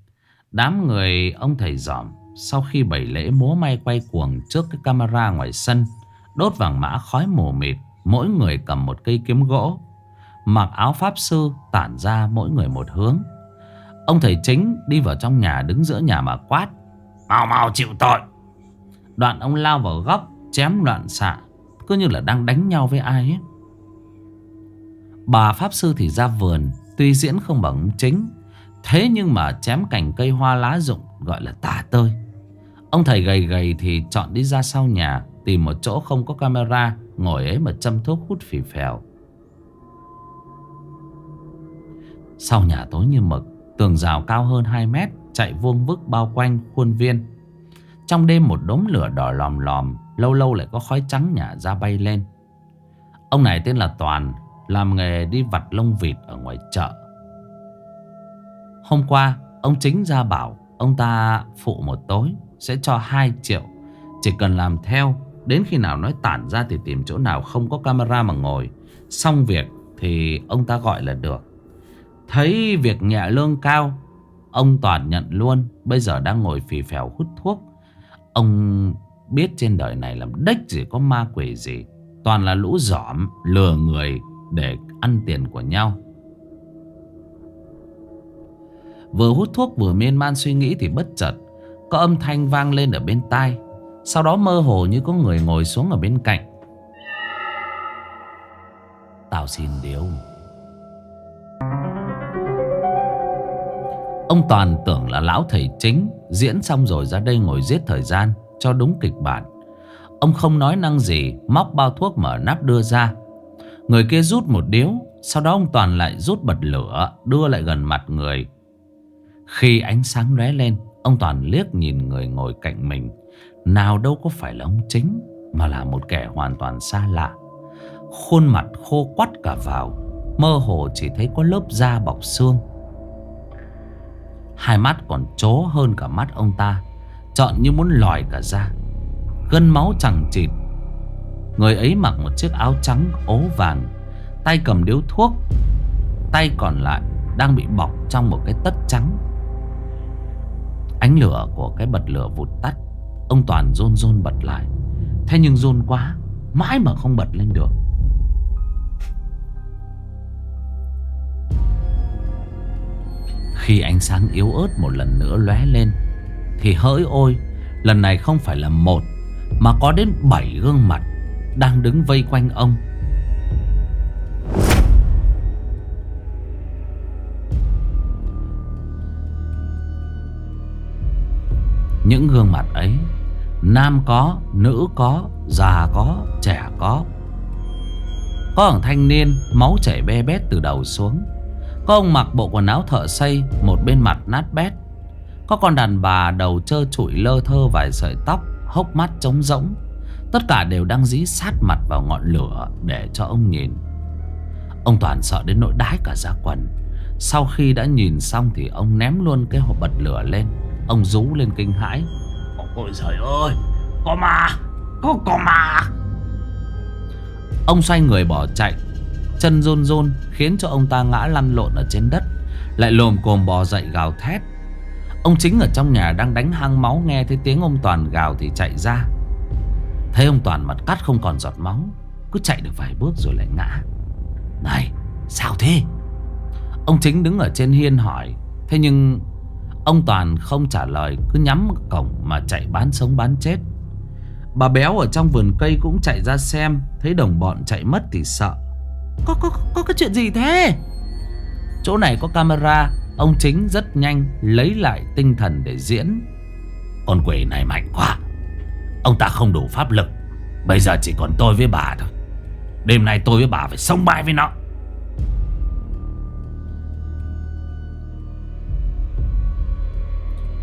Đám người ông thầy giỏm Sau khi bày lễ múa may quay cuồng Trước cái camera ngoài sân, Đốt vàng mã khói mù mịt, Mỗi người cầm một cây kiếm gỗ Mặc áo pháp sư tản ra mỗi người một hướng. Ông thầy chính đi vào trong nhà đứng giữa nhà mà quát, Mau mau chịu tội. Đoạn ông lao vào góc, chém loạn xạ, Cứ như là đang đánh nhau với ai ấy. Bà pháp sư thì ra vườn, Tuy diễn không bằng ông chính, Thế nhưng mà chém cành cây hoa lá rụng Gọi là tả tơi. Ông thầy gầy gầy thì chọn đi ra sau nhà, Tìm một chỗ không có camera, Ngồi ấy mà châm thuốc hút phì phèo. Sau nhà tối như mực, Tường rào cao hơn 2 mét, Chạy vuông vức bao quanh khuôn viên. Trong đêm một đống lửa đỏ lòm lòm, Lâu lâu lại có khói trắng nhả ra bay lên. Ông này tên là Toàn, Làm nghề đi vặt lông vịt ở ngoài chợ. Hôm qua, Ông chính ra bảo Ông ta phụ một tối Sẽ cho 2 triệu, Chỉ cần làm theo, Đến khi nào nói tản ra thì tìm chỗ nào không có camera mà ngồi. Xong việc thì ông ta gọi là được. Thấy việc nhẹ lương cao, Ông Toàn nhận luôn. Bây giờ đang ngồi phì phèo hút thuốc. Ông biết trên đời này làm đếch gì, có ma quỷ gì. Toàn là lũ giỏm lừa người để ăn tiền của nhau. Vừa hút thuốc vừa miên man suy nghĩ thì bất chợt, Có âm thanh vang lên ở bên tai. Sau đó mơ hồ như có người ngồi xuống ở bên cạnh. Tao xin điếu. Ông Toàn tưởng là lão thầy chính, Diễn xong rồi ra đây ngồi giết thời gian, Cho đúng kịch bản. Ông không nói năng gì, Móc bao thuốc mở nắp đưa ra. Người kia rút một điếu, Sau đó ông Toàn lại rút bật lửa, Đưa lại gần mặt người. Khi ánh sáng lóe lên, Ông Toàn liếc nhìn người ngồi cạnh mình. Nào đâu có phải là ông chính, Mà là một kẻ hoàn toàn xa lạ. Khuôn mặt khô quắt cả vào, Mơ hồ chỉ thấy có lớp da bọc xương. Hai mắt còn chố hơn cả mắt ông ta Chọn như muốn lòi cả ra Gân máu chẳng chịt. Người ấy mặc một chiếc áo trắng ố vàng, Tay cầm điếu thuốc, Tay còn lại đang bị bọc trong một cái tất trắng. Ánh lửa của cái bật lửa vụt tắt, Ông Toàn rôn rôn bật lại. Thế nhưng rôn quá, Mãi mà không bật lên được. Khi ánh sáng yếu ớt một lần nữa lóe lên Thì hỡi ôi Lần này không phải là một Mà có đến bảy gương mặt Đang đứng vây quanh ông. Những gương mặt ấy Nam có, nữ có, già có, trẻ có. Có thằng thanh niên Máu chảy be bét từ đầu xuống có ông mặc bộ quần áo thợ xây Một bên mặt nát bét. Có con đàn bà đầu trơ trụi lơ thơ vài sợi tóc Hốc mắt trống rỗng. Tất cả đều đang dí sát mặt vào ngọn lửa Để cho ông nhìn. Ông Toàn sợ đến nỗi đái cả da quần. Sau khi đã nhìn xong Thì ông ném luôn cái hộp bật lửa lên. Ông rú lên kinh hãi. Ôi trời ơi Có ma Có có ma. Ông xoay người bỏ chạy Chân run run khiến cho ông ta ngã lăn lộn ở trên đất, Lại lồm cồm bò dậy gào thét. Ông chính ở trong nhà đang đánh hang máu Nghe thấy tiếng ông Toàn gào thì chạy ra. Thấy ông Toàn mặt cắt không còn giọt máu, Cứ chạy được vài bước rồi lại ngã. Này, sao thế? Ông chính đứng ở trên hiên hỏi. Thế nhưng Ông Toàn không trả lời, Cứ nhắm cổng mà chạy bán sống bán chết. Bà béo ở trong vườn cây cũng chạy ra xem, Thấy đồng bọn chạy mất thì sợ có, có, có cái chuyện gì thế? Chỗ này có camera Ông chính rất nhanh lấy lại tinh thần để diễn. Con quỷ này mạnh quá. Ông ta không đủ pháp lực. Bây giờ chỉ còn tôi với bà thôi. Đêm nay tôi với bà phải sống bại với nó.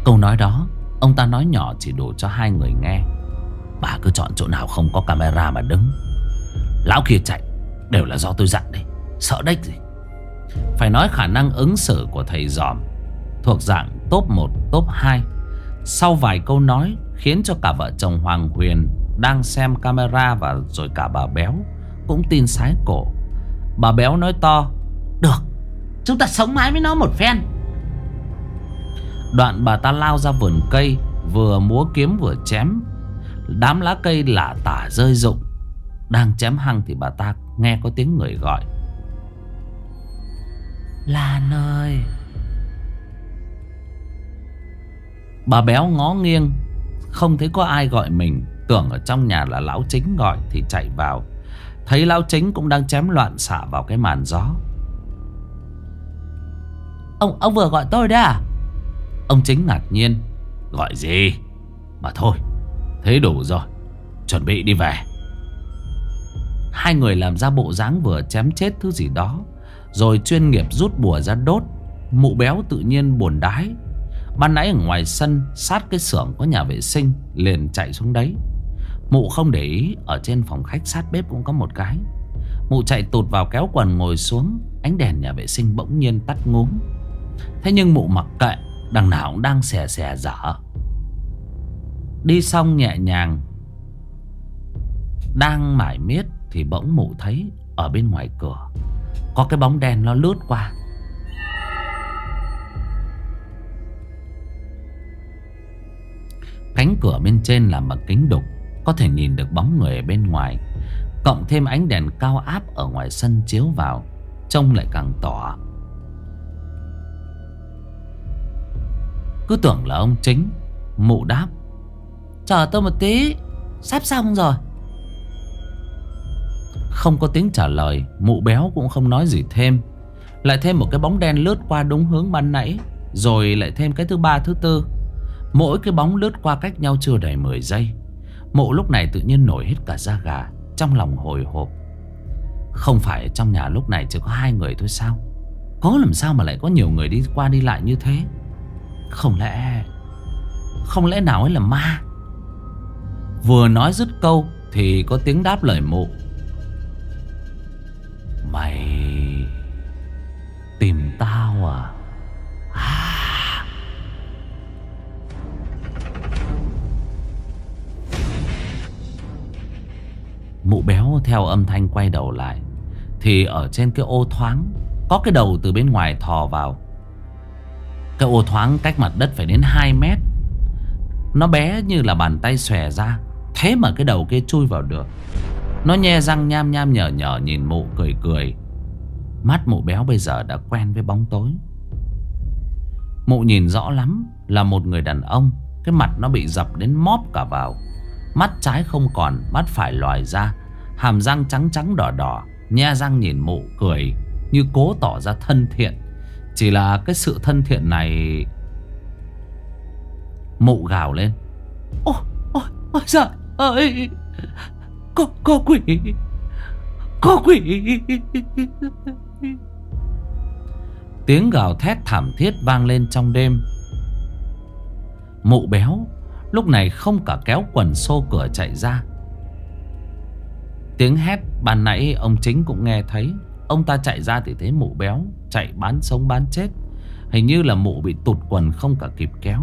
Câu nói đó Ông ta nói nhỏ chỉ đủ cho hai người nghe. Bà cứ chọn chỗ nào không có camera mà đứng. Lão kia chạy. Đều là do tôi dặn đấy. Sợ đếch gì? Phải nói khả năng ứng xử của thầy giòm Thuộc dạng top 1, top 2 Sau vài câu nói Khiến cho cả vợ chồng Hoàng Huyền Đang xem camera và rồi cả bà Béo Cũng tin sái cổ. Bà Béo nói to Được Chúng ta sống mãi với nó một phen. Đoạn bà ta lao ra vườn cây Vừa múa kiếm vừa chém. Đám lá cây lả tả rơi rụng. Đang chém hăng thì bà ta nghe có tiếng người gọi. Lan ơi. Bà béo ngó nghiêng Không thấy có ai gọi mình. Tưởng ở trong nhà là lão chính gọi Thì chạy vào. Thấy lão chính cũng đang chém loạn xạ vào cái màn gió. Ông ông vừa gọi tôi đấy à? Ông chính ngạc nhiên. Gọi gì? Mà thôi Thế đủ rồi. Chuẩn bị đi về Hai người làm ra bộ dáng vừa chém chết thứ gì đó, Rồi chuyên nghiệp rút bùa ra đốt. Mụ béo tự nhiên buồn đái. Ban nãy ở ngoài sân, Sát cái xưởng có nhà vệ sinh, Liền chạy xuống đấy. Mụ không để ý, Ở trên phòng khách sát bếp cũng có một cái. Mụ chạy tụt vào kéo quần ngồi xuống, Ánh đèn nhà vệ sinh bỗng nhiên tắt ngúm. Thế nhưng mụ mặc kệ, Đằng nào cũng đang xè xè dở. Đi xong nhẹ nhàng, Đang mải miết thì bỗng mụ thấy Ở bên ngoài cửa, Có cái bóng đen nó lướt qua. Cánh cửa bên trên là bằng kính đục, Có thể nhìn được bóng người ở bên ngoài, Cộng thêm ánh đèn cao áp Ở ngoài sân chiếu vào, Trông lại càng tỏ. Cứ tưởng là ông chính, Mụ đáp, Chờ tôi một tí, Sắp xong rồi. Không có tiếng trả lời, Mụ béo cũng không nói gì thêm. Lại thêm một cái bóng đen lướt qua đúng hướng ban nãy, Rồi lại thêm cái thứ ba, thứ tư. Mỗi cái bóng lướt qua cách nhau chưa đầy 10 giây. Mụ lúc này tự nhiên nổi hết cả da gà, Trong lòng hồi hộp. Không phải trong nhà lúc này chỉ có hai người thôi sao? Có làm sao mà lại có nhiều người đi qua đi lại như thế? Không lẽ Không lẽ nào ấy là ma? Vừa nói dứt câu Thì có tiếng đáp lời mụ. Mày Tìm tao à? À. Mụ béo theo âm thanh quay đầu lại, Thì ở trên cái ô thoáng Có cái đầu từ bên ngoài thò vào. Cái ô thoáng cách mặt đất phải đến 2 mét. Nó bé như là bàn tay xòe ra, Thế mà cái đầu kia chui vào được. Nó nhe răng nham nham nhở nhở nhìn mụ cười cười. Mắt mụ béo bây giờ đã quen với bóng tối. Mụ nhìn rõ lắm Là một người đàn ông, Cái mặt nó bị dập đến móp cả vào. Mắt trái không còn, Mắt phải lòi ra. Hàm răng trắng trắng đỏ đỏ, Nhe răng nhìn mụ cười Như cố tỏ ra thân thiện. Chỉ là cái sự thân thiện này, Mụ gào lên. Ôi ôi ôi giời ơi! Có, có quỷ. Có quỷ. Tiếng gào thét thảm thiết vang lên trong đêm. Mụ béo Lúc này không cả kéo quần xô cửa chạy ra. Tiếng hét ban nãy ông chính cũng nghe thấy. Ông ta chạy ra thì thấy mụ béo Chạy bán sống bán chết. Hình như là mụ bị tụt quần không cả kịp kéo.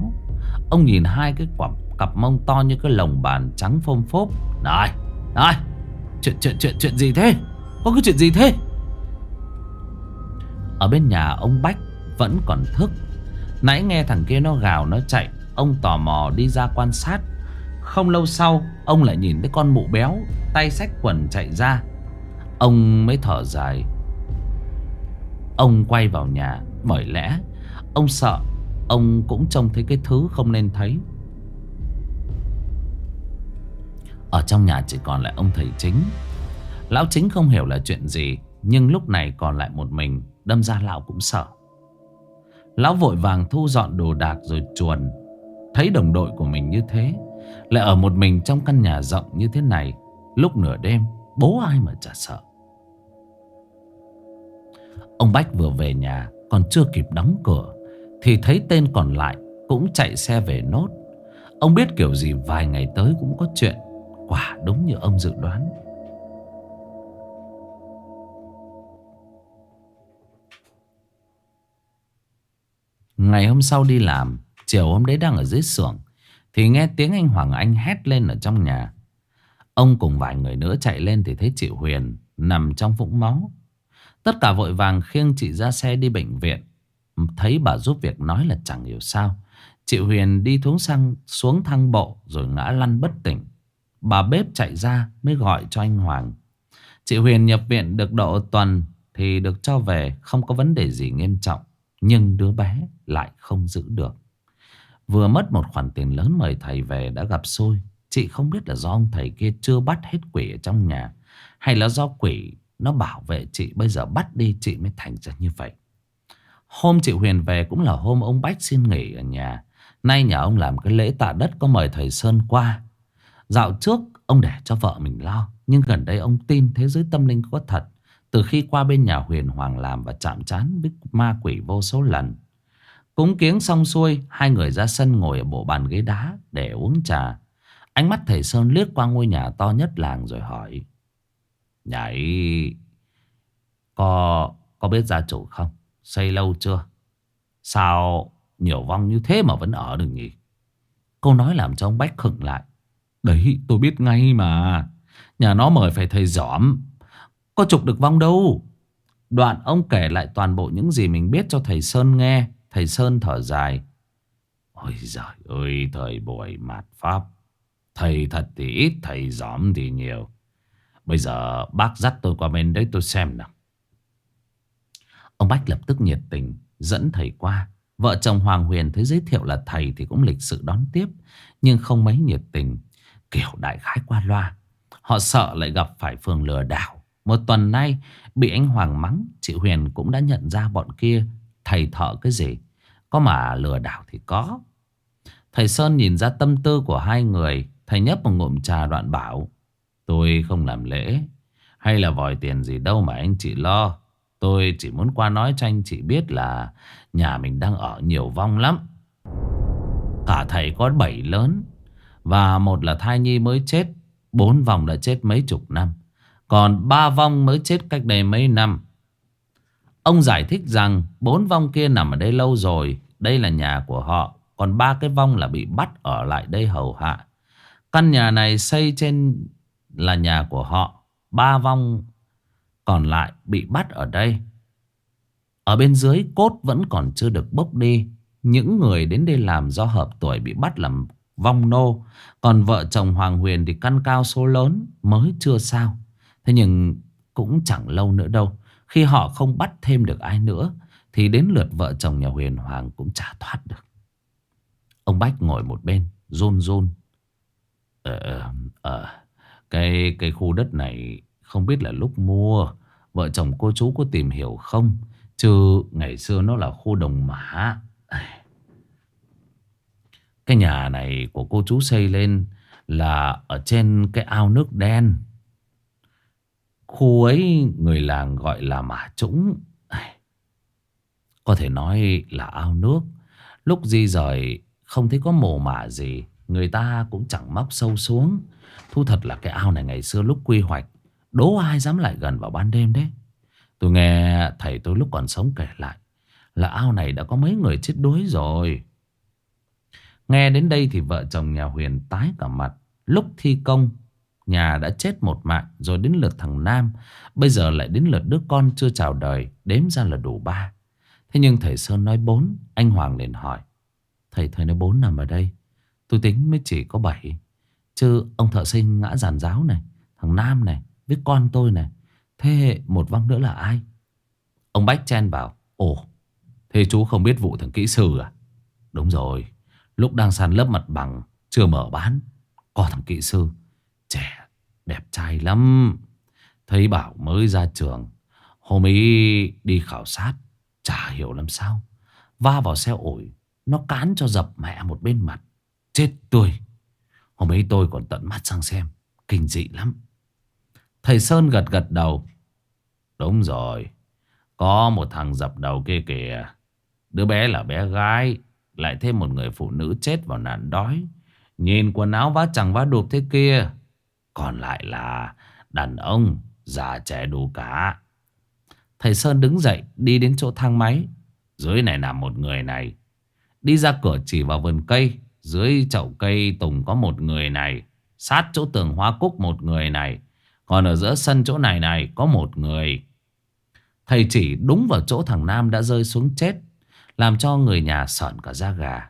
Ông nhìn hai cái quặp cặp mông to như cái lồng bàn trắng phôm phốp. Này, rồi Chuyện, chuyện, chuyện, chuyện gì thế? Có cái chuyện gì thế? Ở bên nhà ông Bách Vẫn còn thức. Nãy nghe thằng kia nó gào nó chạy. Ông tò mò đi ra quan sát. Không lâu sau Ông lại nhìn thấy con mụ béo Tay xách quần chạy ra. Ông mới thở dài. Ông quay vào nhà Bởi lẽ Ông sợ. Ông cũng trông thấy cái thứ không nên thấy. Ở trong nhà chỉ còn lại ông thầy chính. Lão chính không hiểu là chuyện gì, Nhưng lúc này còn lại một mình, Đâm ra lão cũng sợ. Lão vội vàng thu dọn đồ đạc rồi chuồn. Thấy đồng đội của mình như thế, Lại ở một mình trong căn nhà rộng như thế này, Lúc nửa đêm, Bố ai mà chả sợ. Ông Bách vừa về nhà, Còn chưa kịp đóng cửa, Thì thấy tên còn lại Cũng chạy xe về nốt. Ông biết kiểu gì vài ngày tới cũng có chuyện. Quả đúng như ông dự đoán. Ngày hôm sau đi làm, Chiều hôm đấy đang ở dưới xưởng, Thì nghe tiếng anh Hoàng Anh hét lên ở trong nhà. Ông cùng vài người nữa chạy lên Thì thấy chị Huyền nằm trong vũng máu. Tất cả vội vàng khiêng chị ra xe đi bệnh viện. Thấy bà giúp việc nói là chẳng hiểu sao, Chị Huyền đi thúng xăng xuống thang bộ Rồi ngã lăn bất tỉnh. Bà bếp chạy ra mới gọi cho anh Hoàng. Chị Huyền nhập viện được độ tuần Thì được cho về, Không có vấn đề gì nghiêm trọng. Nhưng đứa bé lại không giữ được. Vừa mất một khoản tiền lớn mời thầy về đã gặp xôi. Chị không biết là do ông thầy kia chưa bắt hết quỷ ở trong nhà, Hay là do quỷ nó bảo vệ chị Bây giờ bắt đi chị mới thành ra như vậy. Hôm chị Huyền về cũng là hôm ông Bách xin nghỉ ở nhà. Nay nhà ông làm cái lễ tạ đất có mời thầy Sơn qua. Dạo trước ông để cho vợ mình lo Nhưng gần đây ông tin thế giới tâm linh có thật Từ khi qua bên nhà Huyền Hoàng làm và chạm trán với ma quỷ vô số lần Cúng kiếng xong xuôi Hai người ra sân ngồi ở bộ bàn ghế đá để uống trà Ánh mắt thầy Sơn liếc qua ngôi nhà to nhất làng rồi hỏi nhảy có, có biết gia chủ không? Xây lâu chưa? Sao nhiều vong như thế mà vẫn ở được nhỉ? Câu nói làm cho ông Bách khựng lại. Đấy tôi biết ngay mà. Nhà nó mời phải thầy giỏm. Có trục được vong đâu. Đoạn ông kể lại toàn bộ những gì mình biết cho thầy Sơn nghe. Thầy Sơn thở dài. Ôi giời ơi thời buổi mạt pháp. Thầy thật thì ít, thầy giỏm thì nhiều. Bây giờ bác dắt tôi qua bên đấy tôi xem nào. Ông Bách lập tức nhiệt tình dẫn thầy qua. Vợ chồng Hoàng Huyền thấy giới thiệu là thầy thì cũng lịch sự đón tiếp. Nhưng không mấy nhiệt tình. Kiểu đại khái qua loa. Họ sợ lại gặp phải phường lừa đảo. Một tuần nay, bị anh Hoàng mắng. Chị Huyền cũng đã nhận ra bọn kia, thầy thợ cái gì. Có mà lừa đảo thì có. Thầy Sơn nhìn ra tâm tư của hai người. Thầy nhấp một ngụm trà đoạn bảo. Tôi không làm lễ. Hay là vòi tiền gì đâu mà anh chị lo. Tôi chỉ muốn qua nói cho anh chị biết là nhà mình đang ở nhiều vong lắm. Cả thầy có bảy lớn và một là thai nhi mới chết. Bốn vong đã chết mấy chục năm. Còn ba vong mới chết cách đây mấy năm. Ông giải thích rằng bốn vong kia nằm ở đây lâu rồi. Đây là nhà của họ. Còn ba cái vong là bị bắt ở lại đây hầu hạ. Căn nhà này xây trên là nhà của họ. Ba vong còn lại bị bắt ở đây. Ở bên dưới cốt vẫn còn chưa được bốc đi. Những người đến đây làm do hợp tuổi bị bắt làm vong nô. Còn vợ chồng Hoàng Huyền thì căn cao số lớn mới chưa sao. Thế nhưng cũng chẳng lâu nữa đâu. Khi họ không bắt thêm được ai nữa thì đến lượt vợ chồng nhà Huyền Hoàng cũng chả thoát được. Ông Bách ngồi một bên run run. Ờ, ờ, ờ, cái, cái khu đất này không biết là lúc mua Vợ chồng cô chú có tìm hiểu không Chứ ngày xưa nó là khu đồng mã cái nhà này của cô chú xây lên Là ở trên cái ao nước đen. Khu ấy người làng gọi là mả trũng. Có thể nói là ao nước. Lúc di rời, không thấy có mồ mả gì. Người ta cũng chẳng móc sâu xuống. Thu thật là cái ao này ngày xưa lúc quy hoạch, Đố ai dám lại gần vào ban đêm đấy. Tôi nghe thầy tôi lúc còn sống kể lại Là ao này đã có mấy người chết đuối rồi. Nghe đến đây thì vợ chồng nhà Huyền tái cả mặt. Lúc thi công, Nhà đã chết một mạng Rồi đến lượt thằng Nam. Bây giờ lại đến lượt đứa con chưa chào đời, Đếm ra là đủ ba. Thế nhưng thầy Sơn nói bốn, Anh Hoàng liền hỏi, Thầy thầy nói bốn nằm ở đây. Tôi tính mới chỉ có bảy. Chứ ông thợ Sinh ngã giàn giáo này, Thằng Nam này, Với con tôi này. Thế hệ một vong nữa là ai? Ông Bách chen bảo Ồ, Thế chú không biết vụ thằng kỹ sư à? Đúng rồi Lúc đang sàn lớp mặt bằng, Chưa mở bán. Có thằng kỹ sư Trẻ Đẹp trai lắm. Thấy bảo mới ra trường. Hôm ấy đi khảo sát, Chả hiểu làm sao. Va vào xe ổi, Nó cán cho dập mẹ một bên mặt. Chết tươi. Hôm ấy tôi còn tận mắt sang xem, Kinh dị lắm. Thầy Sơn gật gật đầu. Đúng rồi, Có một thằng dập đầu kia kìa. Đứa bé là bé gái lại thêm một người phụ nữ chết vào nạn đói. Nhìn quần áo vá chẳng vá đụp thế kia. Còn lại là đàn ông, Già trẻ đủ cả. Thầy Sơn đứng dậy, đi đến chỗ thang máy. Dưới này là một người này. Đi ra cửa chỉ vào vườn cây. Dưới chậu cây tùng có một người này. Sát chỗ tường hoa cúc một người này. Còn ở giữa sân chỗ này này Có một người. Thầy chỉ đúng vào chỗ thằng Nam đã rơi xuống chết. Làm cho người nhà sợn cả da gà.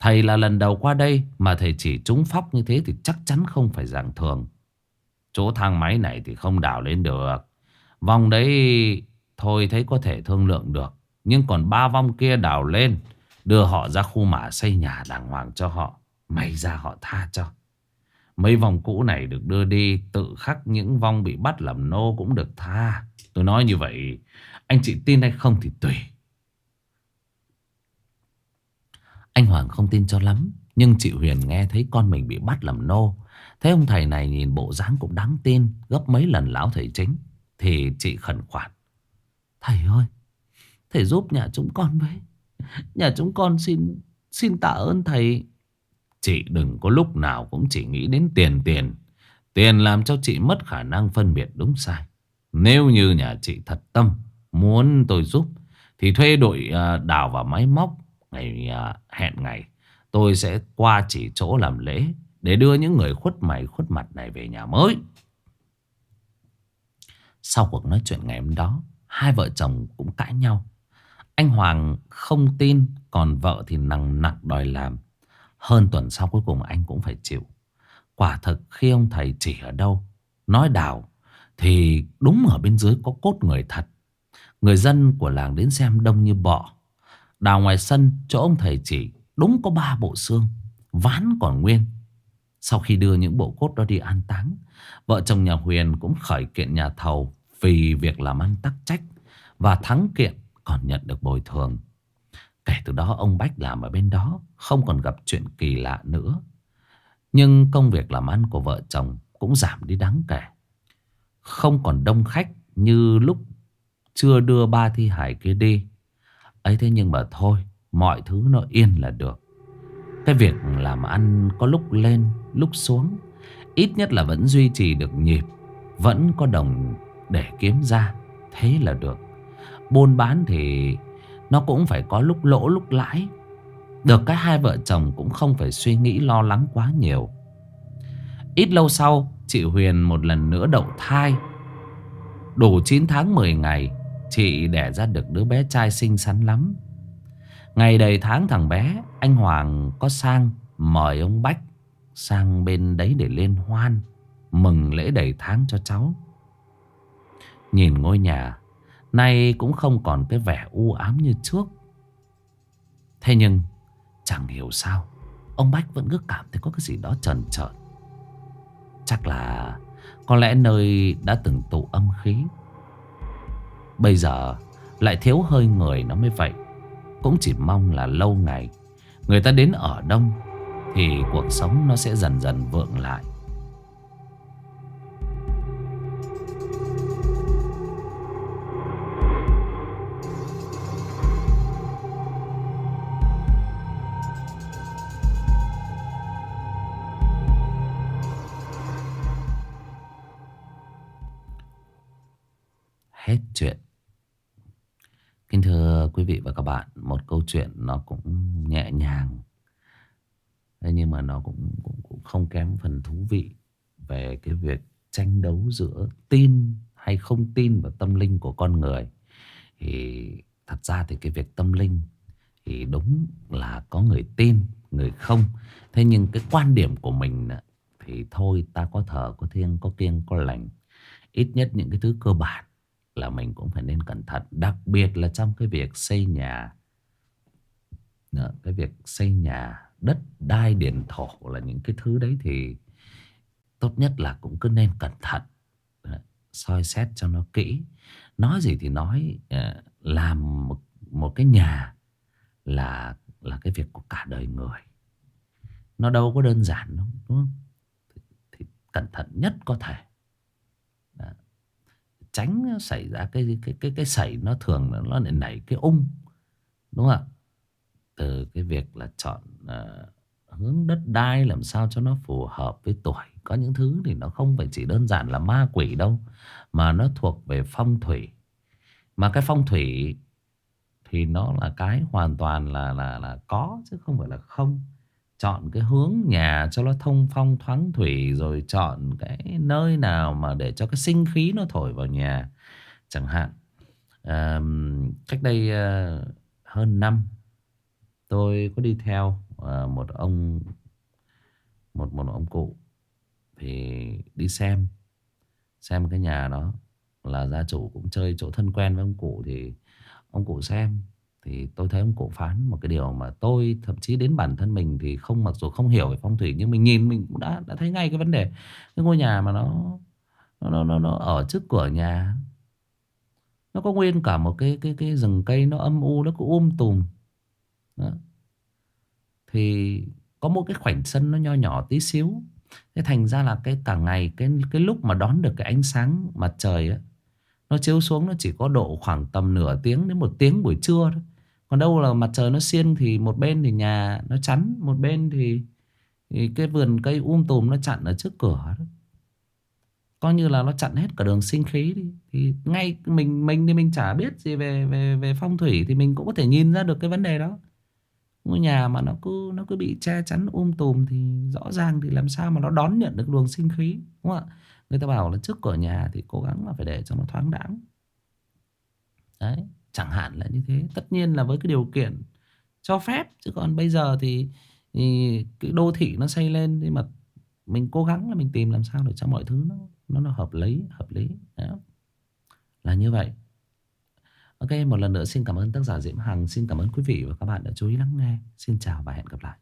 Thầy là lần đầu qua đây Mà thầy chỉ trúng phóc như thế Thì chắc chắn không phải dạng thường. Chỗ thang máy này thì không đào lên được. Vòng đấy Thôi thấy có thể thương lượng được. Nhưng còn ba vong kia đào lên, Đưa họ ra khu mả xây nhà đàng hoàng cho họ, May ra họ tha cho. Mấy vòng cũ này được đưa đi, Tự khắc những vong bị bắt làm nô cũng được tha. Tôi nói như vậy, Anh chị tin hay không thì tùy. Anh Hoàng không tin cho lắm, Nhưng chị Huyền nghe thấy con mình bị bắt làm nô. Thấy ông thầy này nhìn bộ dáng cũng đáng tin, Gấp mấy lần lão thầy chính, Thì chị khẩn khoản. Thầy ơi, Thầy giúp nhà chúng con với. Nhà chúng con xin xin tạ ơn thầy. Chị đừng có lúc nào cũng chỉ nghĩ đến tiền tiền. Tiền làm cho chị mất khả năng phân biệt đúng sai. Nếu như nhà chị thật tâm, Muốn tôi giúp, Thì thuê đội à, đào và máy móc Ngày à, hẹn ngày, Tôi sẽ qua chỉ chỗ làm lễ Để đưa những người khuất mày khuất mặt này về nhà mới. Sau cuộc nói chuyện ngày hôm đó, Hai vợ chồng cũng cãi nhau. Anh Hoàng không tin, Còn vợ thì nặng nặng đòi làm. Hơn tuần sau cuối cùng anh cũng phải chịu. Quả thực khi ông thầy chỉ ở đâu, Nói đào Thì đúng ở bên dưới có cốt người thật. Người dân của làng đến xem đông như bọ. Đào ngoài sân, chỗ ông thầy chỉ, Đúng có ba bộ xương, Ván còn nguyên. Sau khi đưa những bộ cốt đó đi an táng, Vợ chồng nhà Huyền cũng khởi kiện nhà thầu Vì việc làm ăn tắc trách Và thắng kiện còn nhận được bồi thường. Kể từ đó, ông Bách làm ở bên đó, Không còn gặp chuyện kỳ lạ nữa. Nhưng công việc làm ăn của vợ chồng Cũng giảm đi đáng kể. Không còn đông khách Như lúc chưa đưa ba thi hải kia đi ấy thế nhưng mà thôi, Mọi thứ nó yên là được. Cái việc làm ăn có lúc lên, Lúc xuống, Ít nhất là vẫn duy trì được nhịp, Vẫn có đồng để kiếm ra, Thế là được. Buôn bán thì Nó cũng phải có lúc lỗ, lúc lãi. Được cái hai vợ chồng cũng không phải suy nghĩ lo lắng quá nhiều. Ít lâu sau, Chị Huyền một lần nữa đậu thai. Đủ 9 tháng 10 ngày Chị đẻ ra được đứa bé trai xinh xắn lắm. Ngày đầy tháng thằng bé, Anh Hoàng có sang Mời ông Bách Sang bên đấy để liên hoan, Mừng lễ đầy tháng cho cháu. Nhìn ngôi nhà, Nay cũng không còn cái vẻ u ám như trước. Thế nhưng, Chẳng hiểu sao, Ông Bách vẫn cứ cảm thấy có cái gì đó trần trợn. Chắc là Có lẽ nơi đã từng tụ âm khí. Bây giờ lại thiếu hơi người nó mới vậy. Cũng chỉ mong là lâu ngày Người ta đến ở đông Thì cuộc sống nó sẽ dần dần vượng lại. Hết chuyện. Kính thưa quý vị và các bạn Một câu chuyện nó cũng nhẹ nhàng. Thế nhưng mà nó cũng, cũng, cũng không kém phần thú vị Về cái việc tranh đấu giữa tin hay không tin vào tâm linh của con người. Thì thật ra thì cái việc tâm linh Thì đúng là có người tin, người không. Thế nhưng cái quan điểm của mình Thì thôi ta có thờ, có thiêng, có kiêng, có lành. Ít nhất những cái thứ cơ bản là mình cũng phải nên cẩn thận đặc biệt là trong cái việc xây nhà. Cái việc xây nhà đất đai điền thổ là những cái thứ đấy thì tốt nhất là cũng cứ nên cẩn thận. Soi xét cho nó kỹ. Nói gì thì nói ờ, làm một, một cái nhà là là cái việc của cả đời người. Nó đâu có đơn giản đâu đúng không? Thì, thì cẩn thận nhất có thể tránh xảy ra cái cái cái cái xảy nó thường là nó lại nảy cái ung đúng không ạ? Từ cái việc là chọn uh, hướng đất đai làm sao cho nó phù hợp với tuổi. Có những thứ thì nó không phải chỉ đơn giản là ma quỷ đâu mà nó thuộc về phong thủy. Mà cái phong thủy thì nó là cái hoàn toàn là là là có chứ không phải là không chọn cái hướng nhà cho nó thông phong thoáng thủy rồi chọn cái nơi nào mà để cho cái sinh khí nó thổi vào nhà chẳng hạn. À, cách đây à, hơn năm tôi có đi theo à, một ông một một ông cụ thì đi xem xem cái nhà đó là gia chủ cũng chơi chỗ thân quen với ông cụ thì ông cụ xem thì tôi thấy ông cụ phán một cái điều mà tôi thậm chí đến bản thân mình thì không, mặc dù không hiểu về phong thủy, nhưng mình nhìn mình cũng đã đã thấy ngay cái vấn đề. Cái ngôi nhà mà nó nó nó nó ở trước cửa nhà, nó có nguyên cả một cái cái cái rừng cây nó âm u, nó cứ um tùm. Đó. thì có một cái khoảnh sân nó nho nhỏ tí xíu. Thế thành ra là cái cả ngày, cái cái lúc mà đón được cái ánh sáng mặt trời á, nó chiếu xuống nó chỉ có độ khoảng tầm nửa tiếng đến một tiếng buổi trưa thôi còn đâu là mặt trời nó xiên thì một bên thì nhà nó chắn một bên thì, thì cái vườn cây um tùm nó chặn ở trước cửa đó. coi như là nó chặn hết cả đường sinh khí đi. Thì ngay mình mình thì mình chả biết gì về về về phong thủy thì mình cũng có thể nhìn ra được cái vấn đề đó. Ngôi nhà mà nó cứ nó cứ bị che chắn um tùm thì rõ ràng thì làm sao mà nó đón nhận được luồng sinh khí đúng không ạ? Người ta bảo là trước cửa nhà thì cố gắng là phải để cho nó thoáng đãng. Đấy chẳng hạn là như thế. Tất nhiên là với cái điều kiện cho phép chứ còn bây giờ thì, thì cái đô thị nó xây lên nhưng mà mình cố gắng là mình tìm làm sao để cho mọi thứ nó nó, nó hợp lý hợp lý. Đó. là như vậy. Ok một lần nữa xin cảm ơn tác giả Diễm Hằng. Xin cảm ơn quý vị và các bạn đã chú ý lắng nghe. Xin chào và hẹn gặp lại.